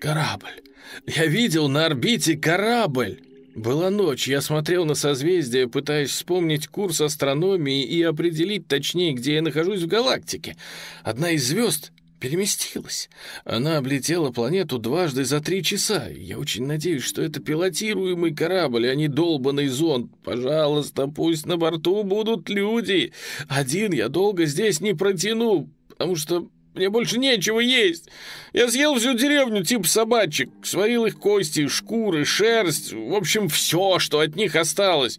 Корабль. Я видел на орбите корабль. Была ночь, я смотрел на созвездие, пытаясь вспомнить курс астрономии и определить точнее, где я нахожусь в галактике. Одна из звезд переместилась. Она облетела планету дважды за три часа. Я очень надеюсь, что это пилотируемый корабль, а не долбанный зонд. Пожалуйста, пусть на борту будут люди. Один я долго здесь не протяну, потому что мне больше нечего есть. Я съел всю деревню типа собачек, сварил их кости, шкуры, шерсть, в общем, все, что от них осталось.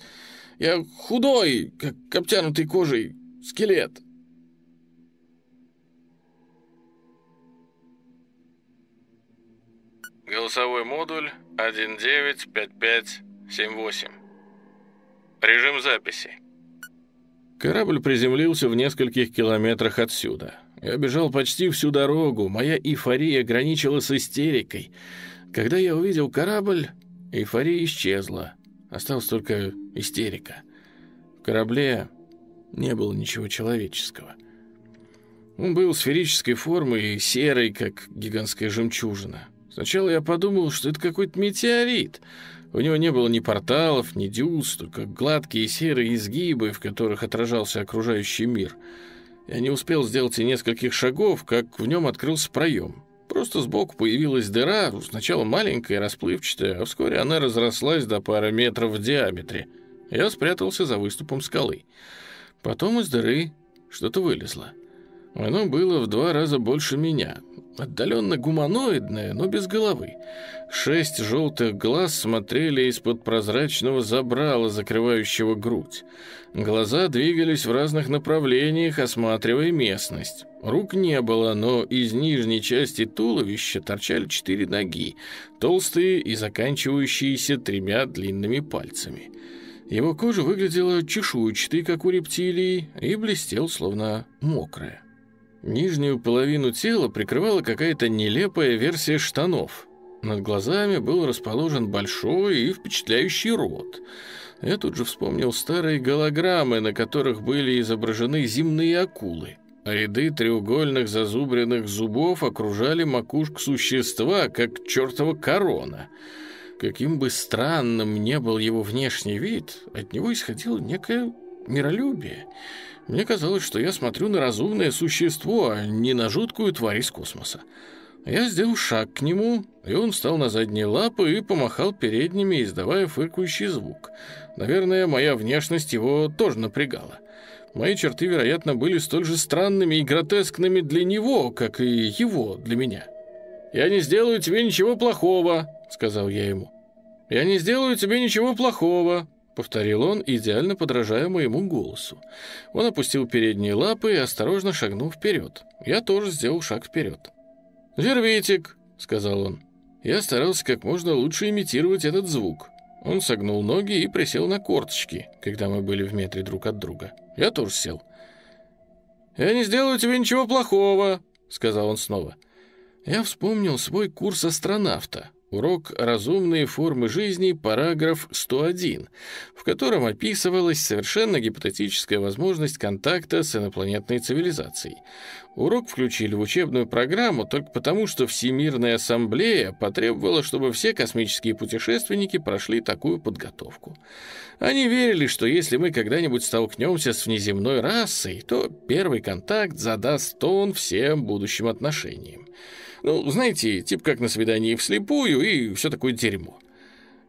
Я худой, как обтянутый кожей скелет. Голосовой модуль 195578. Режим записи. Корабль приземлился в нескольких километрах отсюда. Я бежал почти всю дорогу, моя эйфория граничила с истерикой. Когда я увидел корабль, эйфория исчезла. Осталась только истерика. В корабле не было ничего человеческого. Он был сферической формы и серый, как гигантская жемчужина. Сначала я подумал, что это какой-то метеорит. У него не было ни порталов, ни дюз, только гладкие серые изгибы, в которых отражался окружающий мир. Я не успел сделать и нескольких шагов, как в нем открылся проем. Просто сбоку появилась дыра, сначала маленькая, расплывчатая, а вскоре она разрослась до пары метров в диаметре. Я спрятался за выступом скалы. Потом из дыры что-то вылезло. Оно было в два раза больше меня. Отдаленно гуманоидное, но без головы. Шесть желтых глаз смотрели из-под прозрачного забрала, закрывающего грудь. Глаза двигались в разных направлениях, осматривая местность. Рук не было, но из нижней части туловища торчали четыре ноги, толстые и заканчивающиеся тремя длинными пальцами. Его кожа выглядела чешуйчатой, как у рептилии, и блестел, словно мокрая. Нижнюю половину тела прикрывала какая-то нелепая версия штанов. Над глазами был расположен большой и впечатляющий рот. Я тут же вспомнил старые голограммы, на которых были изображены земные акулы. Ряды треугольных зазубренных зубов окружали макушку существа, как чертова корона. Каким бы странным ни был его внешний вид, от него исходило некое миролюбие — мне казалось, что я смотрю на разумное существо, а не на жуткую тварь из космоса. Я сделал шаг к нему, и он встал на задние лапы и помахал передними, издавая фыркающий звук. Наверное, моя внешность его тоже напрягала. Мои черты, вероятно, были столь же странными и гротескными для него, как и его для меня. «Я не сделаю тебе ничего плохого», — сказал я ему. «Я не сделаю тебе ничего плохого», — повторил он, идеально подражая моему голосу. Он опустил передние лапы и осторожно шагнул вперед. Я тоже сделал шаг вперед. «Вервитик», — сказал он. Я старался как можно лучше имитировать этот звук. Он согнул ноги и присел на корточки, когда мы были в метре друг от друга. Я тоже сел. «Я не сделаю тебе ничего плохого», — сказал он снова. Я вспомнил свой курс астронавта, Урок «Разумные формы жизни», параграф 101, в котором описывалась совершенно гипотетическая возможность контакта с инопланетной цивилизацией. Урок включили в учебную программу только потому, что Всемирная ассамблея потребовала, чтобы все космические путешественники прошли такую подготовку. Они верили, что если мы когда-нибудь столкнемся с внеземной расой, то первый контакт задаст тон всем будущим отношениям. Ну, знаете, типа как на свидании вслепую и все такое дерьмо.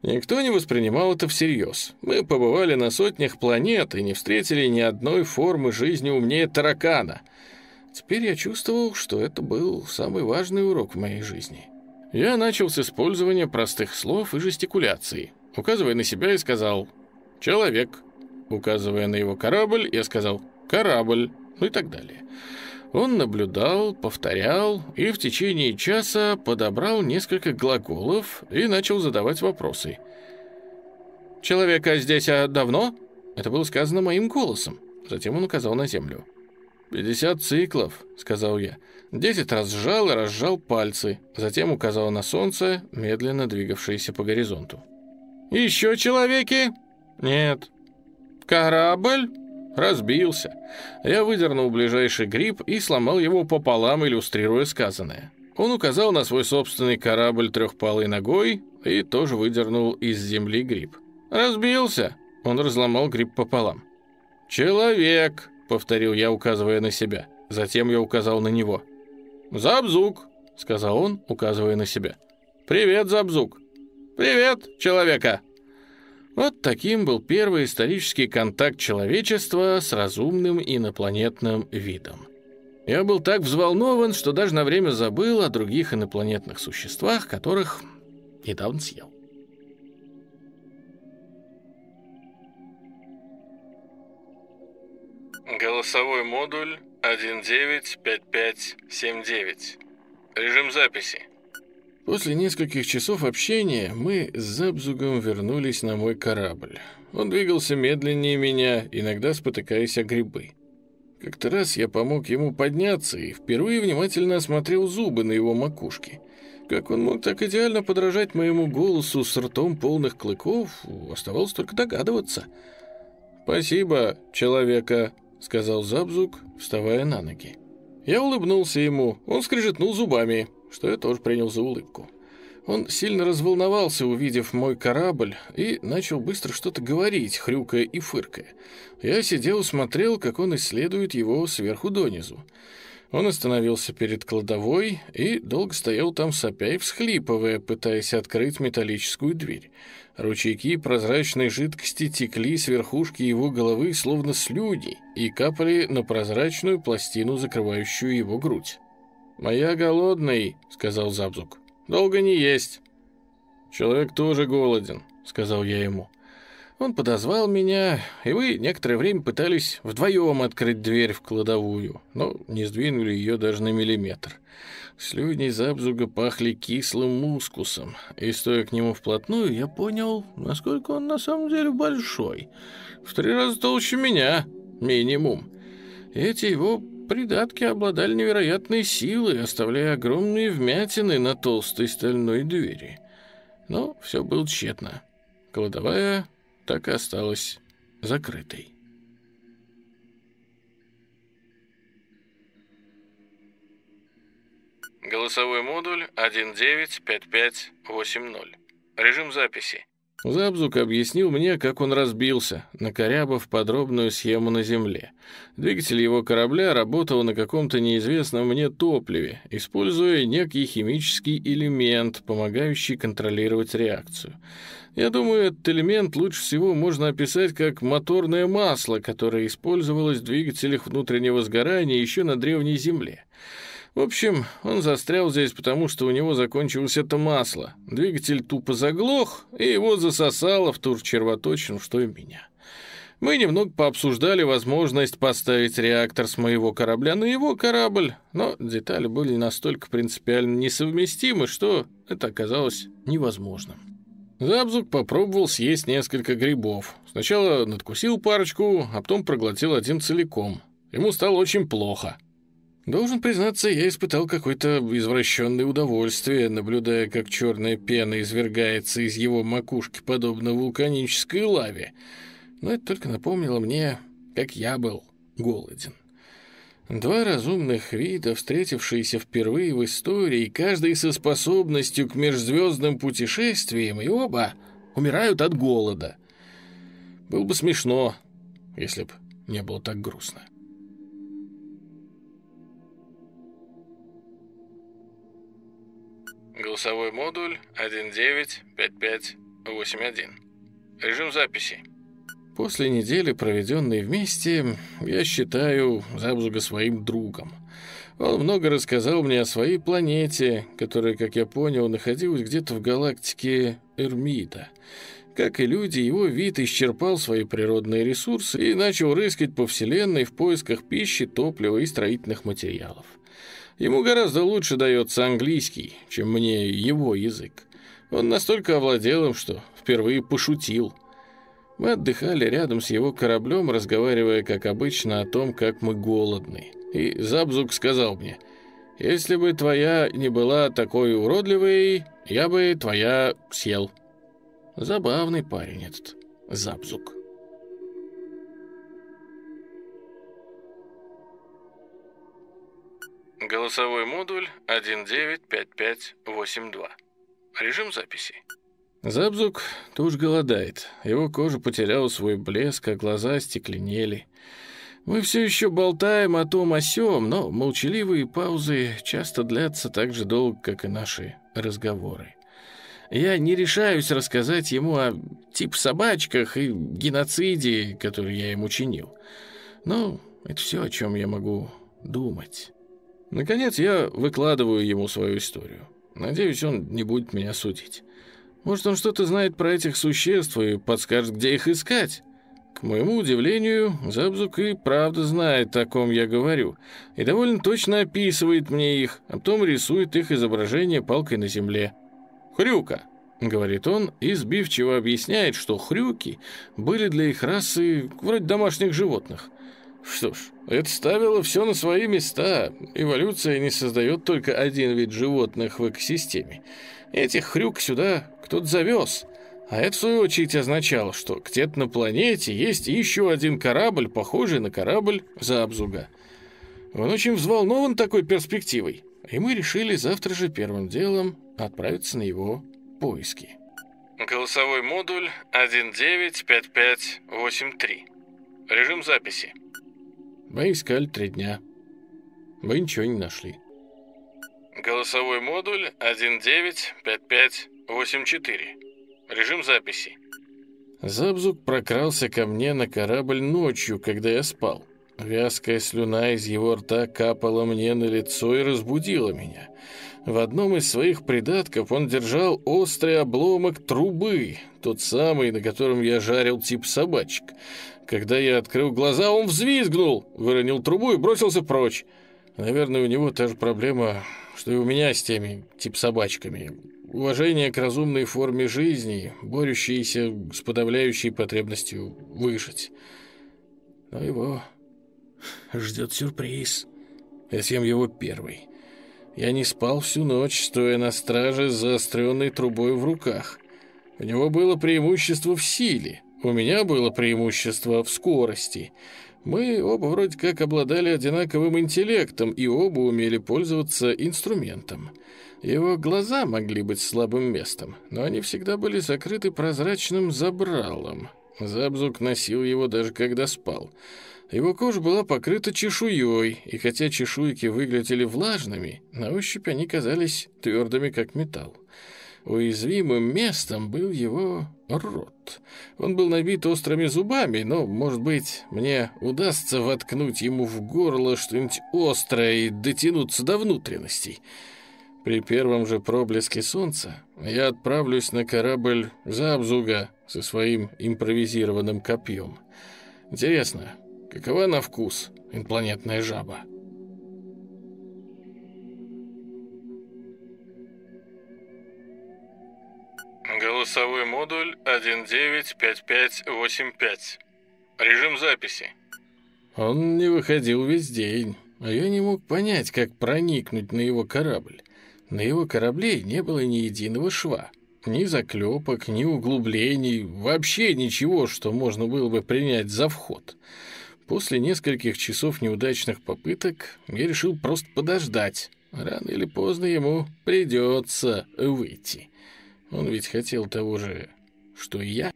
Никто не воспринимал это всерьез. Мы побывали на сотнях планет и не встретили ни одной формы жизни умнее таракана. Теперь я чувствовал, что это был самый важный урок в моей жизни. Я начал с использования простых слов и жестикуляции. Указывая на себя, я сказал «человек». Указывая на его корабль, я сказал «корабль», ну и так далее. Он наблюдал, повторял и в течение часа подобрал несколько глаголов и начал задавать вопросы. «Человека здесь а давно?» Это было сказано моим голосом. Затем он указал на землю. «Пятьдесят циклов», — сказал я. Десять раз сжал и разжал пальцы. Затем указал на солнце, медленно двигавшееся по горизонту. «Еще человеки?» «Нет». «Корабль?» Разбился. Я выдернул ближайший гриб и сломал его пополам, иллюстрируя сказанное. Он указал на свой собственный корабль трехпалой ногой и тоже выдернул из земли гриб. «Разбился!» Он разломал гриб пополам. «Человек!» — повторил я, указывая на себя. Затем я указал на него. «Забзук!» — сказал он, указывая на себя. «Привет, Забзук!» «Привет, человека!» Вот таким был первый исторический контакт человечества с разумным инопланетным видом. Я был так взволнован, что даже на время забыл о других инопланетных существах, которых недавно съел. Голосовой модуль 195579. Режим записи. После нескольких часов общения мы с Забзугом вернулись на мой корабль. Он двигался медленнее меня, иногда спотыкаясь о грибы. Как-то раз я помог ему подняться и впервые внимательно осмотрел зубы на его макушке. Как он мог так идеально подражать моему голосу с ртом полных клыков, оставалось только догадываться. «Спасибо, человека», — сказал Забзук, вставая на ноги. Я улыбнулся ему, он скрежетнул зубами, что я тоже принял за улыбку. Он сильно разволновался, увидев мой корабль, и начал быстро что-то говорить, хрюкая и фыркая. Я сидел и смотрел, как он исследует его сверху донизу. Он остановился перед кладовой и долго стоял там сопя и всхлипывая, пытаясь открыть металлическую дверь. Ручейки прозрачной жидкости текли с верхушки его головы, словно слюни, и капали на прозрачную пластину, закрывающую его грудь. «Моя голодный», — сказал Забзук. «Долго не есть». «Человек тоже голоден», — сказал я ему. Он подозвал меня, и мы некоторое время пытались вдвоем открыть дверь в кладовую, но не сдвинули ее даже на миллиметр. Слюни Забзуга пахли кислым мускусом, и, стоя к нему вплотную, я понял, насколько он на самом деле большой. В три раза толще меня, минимум. Эти его Придатки обладали невероятной силой, оставляя огромные вмятины на толстой стальной двери. Но все было тщетно. Кладовая так и осталась закрытой. Голосовой модуль 195580. Режим записи. Забзук объяснил мне, как он разбился, накорябав подробную схему на Земле. Двигатель его корабля работал на каком-то неизвестном мне топливе, используя некий химический элемент, помогающий контролировать реакцию. Я думаю, этот элемент лучше всего можно описать как моторное масло, которое использовалось в двигателях внутреннего сгорания еще на Древней Земле. В общем, он застрял здесь, потому что у него закончилось это масло. Двигатель тупо заглох, и его засосало в тур червоточин, что и меня. Мы немного пообсуждали возможность поставить реактор с моего корабля на его корабль, но детали были настолько принципиально несовместимы, что это оказалось невозможным. Забзук попробовал съесть несколько грибов. Сначала надкусил парочку, а потом проглотил один целиком. Ему стало очень плохо. Должен признаться, я испытал какое-то извращенное удовольствие, наблюдая, как черная пена извергается из его макушки, подобно вулканической лаве. Но это только напомнило мне, как я был голоден. Два разумных вида, встретившиеся впервые в истории, каждый со способностью к межзвездным путешествиям, и оба умирают от голода. Было бы смешно, если бы не было так грустно. Голосовой модуль 195581. Режим записи. После недели, проведенной вместе, я считаю Забзуга своим другом. Он много рассказал мне о своей планете, которая, как я понял, находилась где-то в галактике Эрмида. Как и люди, его вид исчерпал свои природные ресурсы и начал рыскать по Вселенной в поисках пищи, топлива и строительных материалов. Ему гораздо лучше дается английский, чем мне его язык. Он настолько овладел им, что впервые пошутил. Мы отдыхали рядом с его кораблем, разговаривая, как обычно, о том, как мы голодны. И Забзук сказал мне, «Если бы твоя не была такой уродливой, я бы твоя съел». Забавный парень этот Забзук. Голосовой модуль 195582. Режим записи. Забзук тоже голодает. Его кожа потеряла свой блеск, а глаза стекленели. Мы все еще болтаем о том о сём, но молчаливые паузы часто длятся так же долго, как и наши разговоры. Я не решаюсь рассказать ему о тип собачках и геноциде, который я ему чинил. Но это все, о чем я могу думать. Наконец я выкладываю ему свою историю. Надеюсь, он не будет меня судить. Может, он что-то знает про этих существ и подскажет, где их искать? К моему удивлению, Забзук и правда знает, о ком я говорю, и довольно точно описывает мне их, а потом рисует их изображение палкой на земле. «Хрюка», — говорит он, и сбивчиво объясняет, что хрюки были для их расы вроде домашних животных. Что ж, это ставило все на свои места. Эволюция не создает только один вид животных в экосистеме. Этих хрюк сюда кто-то завез. А это, в свою очередь, означало, что где-то на планете есть еще один корабль, похожий на корабль Забзуга. Он очень взволнован такой перспективой, и мы решили завтра же первым делом отправиться на его поиски. Голосовой модуль 195583. Режим записи. Мы искали три дня. Мы ничего не нашли. Голосовой модуль 195584. Режим записи. Забзук прокрался ко мне на корабль ночью, когда я спал. Вязкая слюна из его рта капала мне на лицо и разбудила меня. В одном из своих придатков он держал острый обломок трубы, тот самый, на котором я жарил тип собачек. Когда я открыл глаза, он взвизгнул, выронил трубу и бросился прочь. Наверное, у него та же проблема, что и у меня с теми тип собачками. Уважение к разумной форме жизни, борющееся с подавляющей потребностью выжить. Но его ждет сюрприз. Я съем его первый. Я не спал всю ночь, стоя на страже с заостренной трубой в руках. У него было преимущество в силе, у меня было преимущество в скорости. Мы оба вроде как обладали одинаковым интеллектом и оба умели пользоваться инструментом. Его глаза могли быть слабым местом, но они всегда были закрыты прозрачным забралом. Забзук носил его даже когда спал. Его кожа была покрыта чешуей, и хотя чешуйки выглядели влажными, на ощупь они казались твердыми, как металл. Уязвимым местом был его рот. Он был набит острыми зубами, но, может быть, мне удастся воткнуть ему в горло что-нибудь острое и дотянуться до внутренностей. При первом же проблеске солнца я отправлюсь на корабль Забзуга со своим импровизированным копьем. Интересно, какова на вкус инопланетная жаба? Голосовой модуль 195585. Режим записи. Он не выходил весь день, а я не мог понять, как проникнуть на его корабль. На его корабле не было ни единого шва, ни заклепок, ни углублений, вообще ничего, что можно было бы принять за вход. После нескольких часов неудачных попыток я решил просто подождать. Рано или поздно ему придется выйти. Он ведь хотел того же, что и я.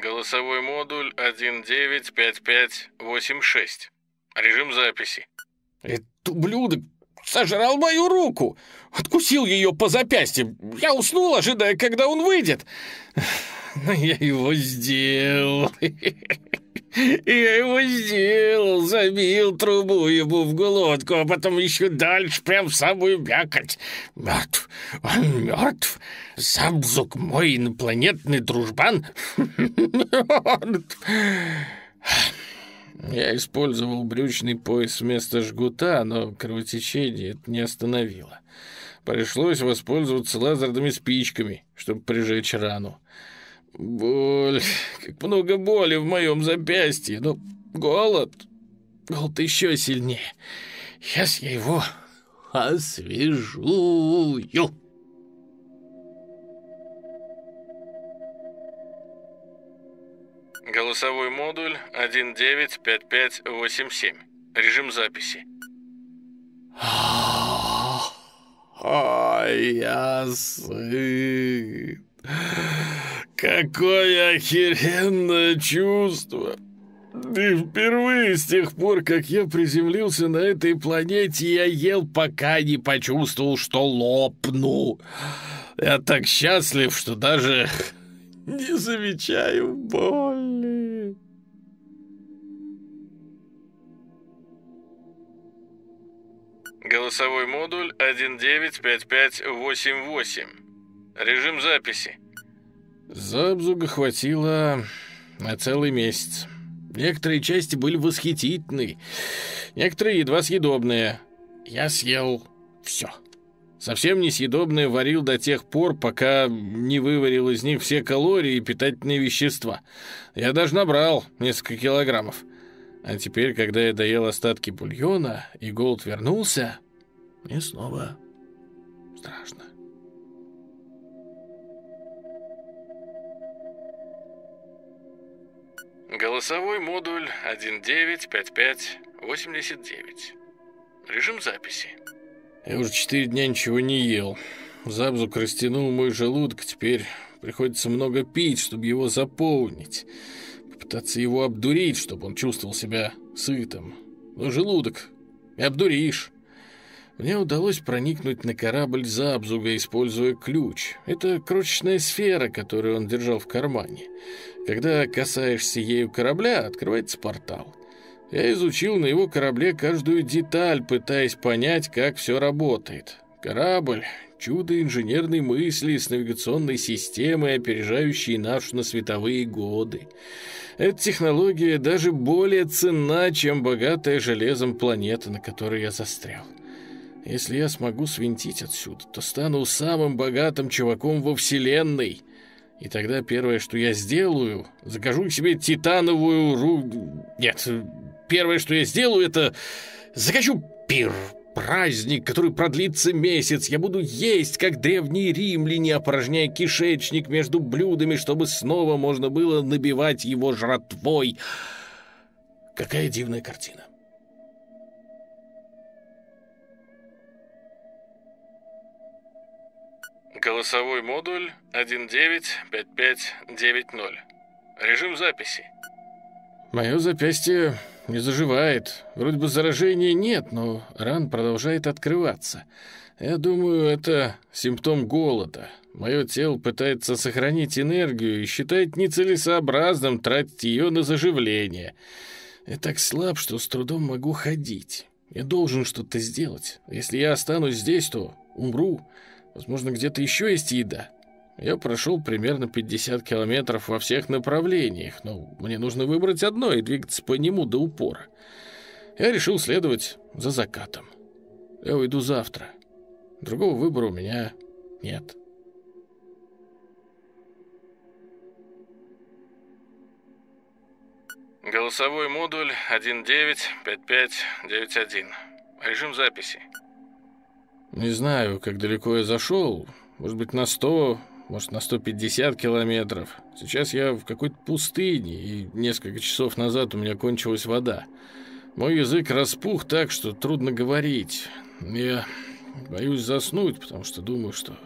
Голосовой модуль 195586. Режим записи. Этот ублюдок сожрал мою руку, откусил ее по запястью. Я уснул, ожидая, когда он выйдет. Но я его сделал. Я его сделал, забил трубу ему в глотку, а потом еще дальше, прям в самую мякоть. Мертв, он мертв. Самзук мой инопланетный дружбан. Я использовал брючный пояс вместо жгута, но кровотечение это не остановило. Пришлось воспользоваться лазерными спичками, чтобы прижечь рану. Боль, как много боли в моем запястье, но голод, голод еще сильнее. Сейчас я его освежую. Голосовой модуль 195587. Режим записи. Ой, я сыт. Какое охеренное чувство! И впервые с тех пор, как я приземлился на этой планете, я ел, пока не почувствовал, что лопну. Я так счастлив, что даже не замечаю боли. Голосовой модуль 195588. Режим записи. Забзуга хватило на целый месяц. Некоторые части были восхитительны, некоторые едва съедобные. Я съел все. Совсем несъедобное варил до тех пор, пока не выварил из них все калории и питательные вещества. Я даже набрал несколько килограммов. А теперь, когда я доел остатки бульона и голод вернулся, мне снова страшно. Голосовой модуль 195589. Режим записи. Я уже четыре дня ничего не ел. Забзук растянул мой желудок, теперь приходится много пить, чтобы его заполнить. Попытаться его обдурить, чтобы он чувствовал себя сытым. Но желудок не обдуришь. Мне удалось проникнуть на корабль Забзуга, используя ключ. Это крошечная сфера, которую он держал в кармане. Когда касаешься ею корабля, открывается портал. Я изучил на его корабле каждую деталь, пытаясь понять, как все работает. Корабль — чудо инженерной мысли с навигационной системой, опережающей нашу на световые годы. Эта технология даже более ценна, чем богатая железом планета, на которой я застрял. Если я смогу свинтить отсюда, то стану самым богатым чуваком во Вселенной. И тогда первое, что я сделаю, закажу себе титановую ру... Нет, первое, что я сделаю, это закажу пир, праздник, который продлится месяц. Я буду есть, как древние римляне, опорожняя кишечник между блюдами, чтобы снова можно было набивать его жратвой. Какая дивная картина. Голосовой модуль 195590. Режим записи. Мое запястье не заживает. Вроде бы заражения нет, но ран продолжает открываться. Я думаю, это симптом голода. Мое тело пытается сохранить энергию и считает нецелесообразным тратить ее на заживление. Я так слаб, что с трудом могу ходить. Я должен что-то сделать. Если я останусь здесь, то умру. Возможно, где-то еще есть еда. Я прошел примерно 50 километров во всех направлениях, но мне нужно выбрать одно и двигаться по нему до упора. Я решил следовать за закатом. Я уйду завтра. Другого выбора у меня нет. Голосовой модуль 195591. Режим записи. Не знаю, как далеко я зашел. Может быть, на 100, может, на 150 километров. Сейчас я в какой-то пустыне, и несколько часов назад у меня кончилась вода. Мой язык распух так, что трудно говорить. Я боюсь заснуть, потому что думаю, что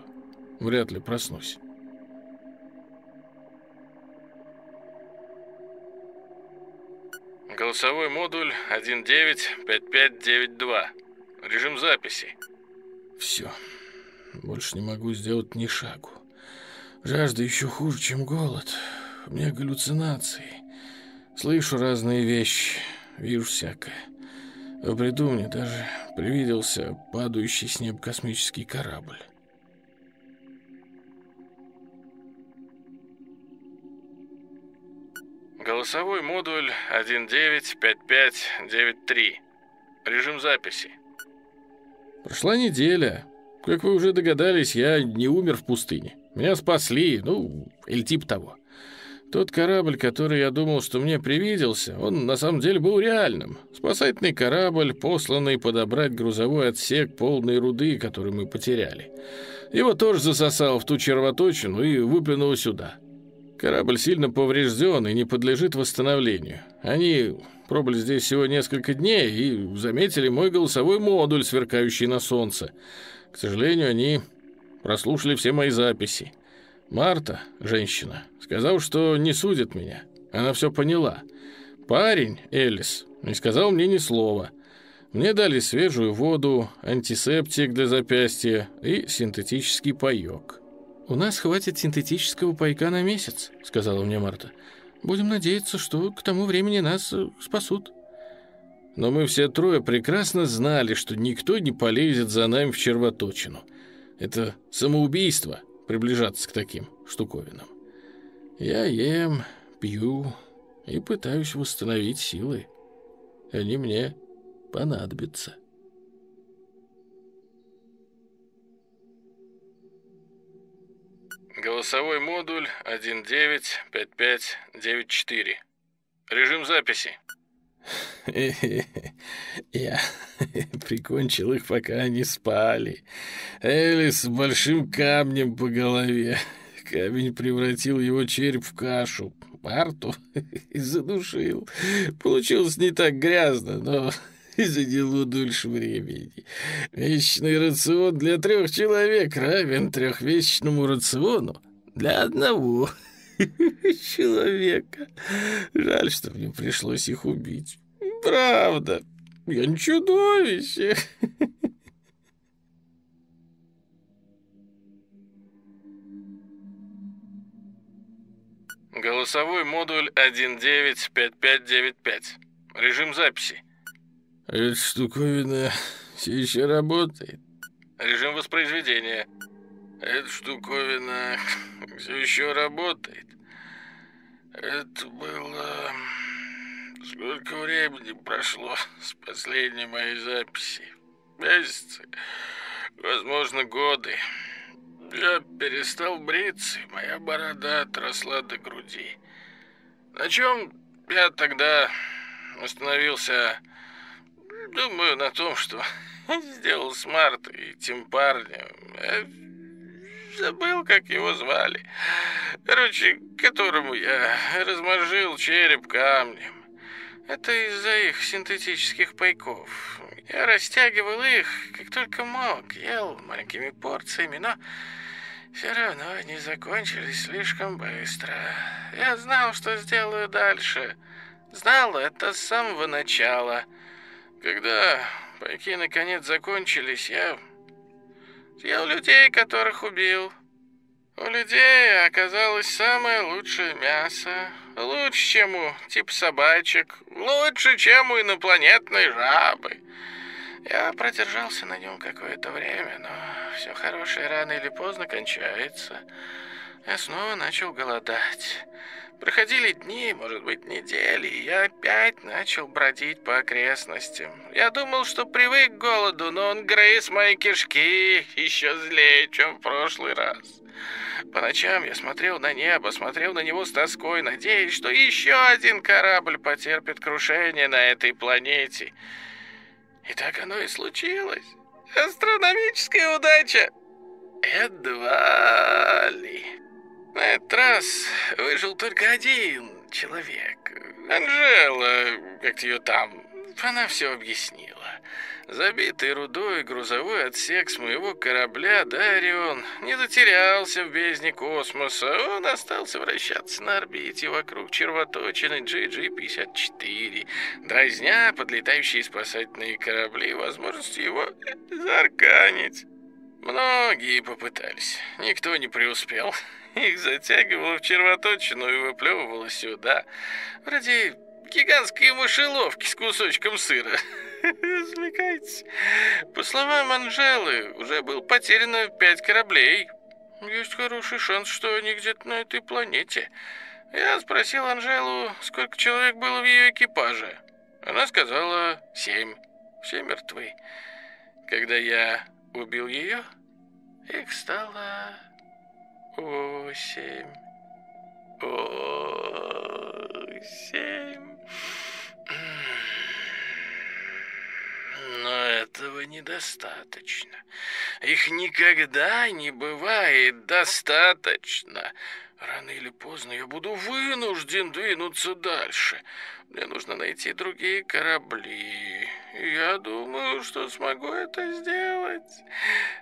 вряд ли проснусь. Голосовой модуль 195592. Режим записи. Все. Больше не могу сделать ни шагу. Жажда еще хуже, чем голод. У меня галлюцинации. Слышу разные вещи, вижу всякое. В бреду мне даже привиделся падающий с неба космический корабль. Голосовой модуль 195593. Режим записи. Прошла неделя. Как вы уже догадались, я не умер в пустыне. Меня спасли, ну, или типа того. Тот корабль, который я думал, что мне привиделся, он на самом деле был реальным. Спасательный корабль, посланный подобрать грузовой отсек полной руды, который мы потеряли. Его тоже засосало в ту червоточину и выплюнуло сюда. Корабль сильно поврежден и не подлежит восстановлению. Они Пробыли здесь всего несколько дней и заметили мой голосовой модуль, сверкающий на солнце. К сожалению, они прослушали все мои записи. Марта, женщина, сказал, что не судит меня. Она все поняла. Парень, Элис, не сказал мне ни слова. Мне дали свежую воду, антисептик для запястья и синтетический паёк. «У нас хватит синтетического пайка на месяц», — сказала мне Марта. Будем надеяться, что к тому времени нас э, спасут. Но мы все трое прекрасно знали, что никто не полезет за нами в червоточину. Это самоубийство, приближаться к таким штуковинам. Я ем, пью и пытаюсь восстановить силы. Они мне понадобятся. Голосовой модуль 195594. Режим записи. Я прикончил их, пока они спали. Элис с большим камнем по голове. Камень превратил его череп в кашу. Марту и задушил. Получилось не так грязно, но заняло дольше времени. Вечный рацион для трех человек равен трехвечному рациону для одного человека. Жаль, что мне пришлось их убить. Правда, я не чудовище. Голосовой модуль 195595. Режим записи. Эта штуковина все еще работает. Режим воспроизведения. Эта штуковина все еще работает. Это было... Сколько времени прошло с последней моей записи? Месяцы, возможно, годы. Я перестал бриться, и моя борода отросла до груди. На чем я тогда остановился? Думаю, на том, что сделал с Мартой и тем парнем. Я забыл, как его звали. Короче, которому я разморжил череп камнем. Это из-за их синтетических пайков. Я растягивал их, как только мог, ел маленькими порциями, но все равно они закончились слишком быстро. Я знал, что сделаю дальше. Знал это с самого начала. Когда пайки наконец закончились, я съел людей, которых убил. У людей оказалось самое лучшее мясо. Лучше, чем у типа собачек. Лучше, чем у инопланетной жабы. Я продержался на нем какое-то время, но все хорошее рано или поздно кончается. Я снова начал голодать. Проходили дни, может быть, недели, и я опять начал бродить по окрестностям. Я думал, что привык к голоду, но он грыз мои кишки еще злее, чем в прошлый раз. По ночам я смотрел на небо, смотрел на него с тоской, надеясь, что еще один корабль потерпит крушение на этой планете. И так оно и случилось. Астрономическая удача. Едва. На этот раз выжил только один человек. Анжела, как ее там, она все объяснила. Забитый рудой грузовой отсек с моего корабля Дарион не затерялся в бездне космоса. Он остался вращаться на орбите вокруг червоточины GG-54, дразня подлетающие спасательные корабли возможностью его заарканить. Многие попытались, никто не преуспел. Их затягивало в червоточину и выплевывало сюда. Вроде гигантские мышеловки с кусочком сыра. Развлекайтесь. По словам Анжелы, уже был потеряно пять кораблей. Есть хороший шанс, что они где-то на этой планете. Я спросил Анжелу, сколько человек было в ее экипаже. Она сказала семь. Все мертвы. Когда я убил ее, их стало восемь. Восемь. Но этого недостаточно. Их никогда не бывает достаточно. Рано или поздно я буду вынужден двинуться дальше. Мне нужно найти другие корабли. Я думаю, что смогу это сделать.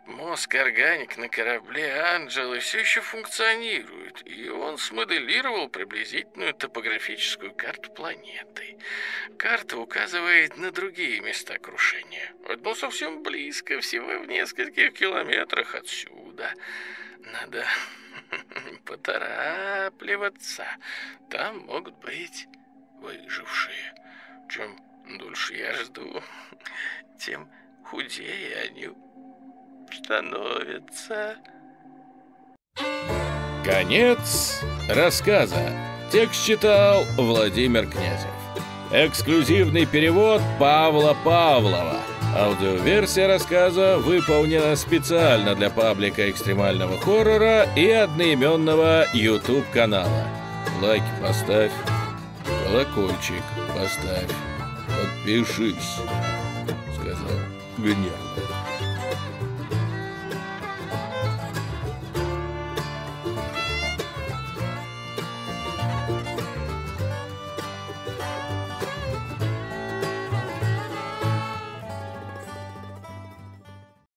Мозг органик на корабле Анджелы все еще функционирует, и он смоделировал приблизительную топографическую карту планеты. Карта указывает на другие места крушения. Одно совсем близко, всего в нескольких километрах отсюда. Надо поторапливаться. Там могут быть выжившие. Чем дольше я жду, тем худее они становятся. Конец рассказа. Текст читал Владимир Князев. Эксклюзивный перевод Павла Павлова. Аудиоверсия рассказа выполнена специально для паблика экстремального хоррора и одноименного YouTube-канала. Лайки поставь, колокольчик поставь, подпишись, сказал гневно.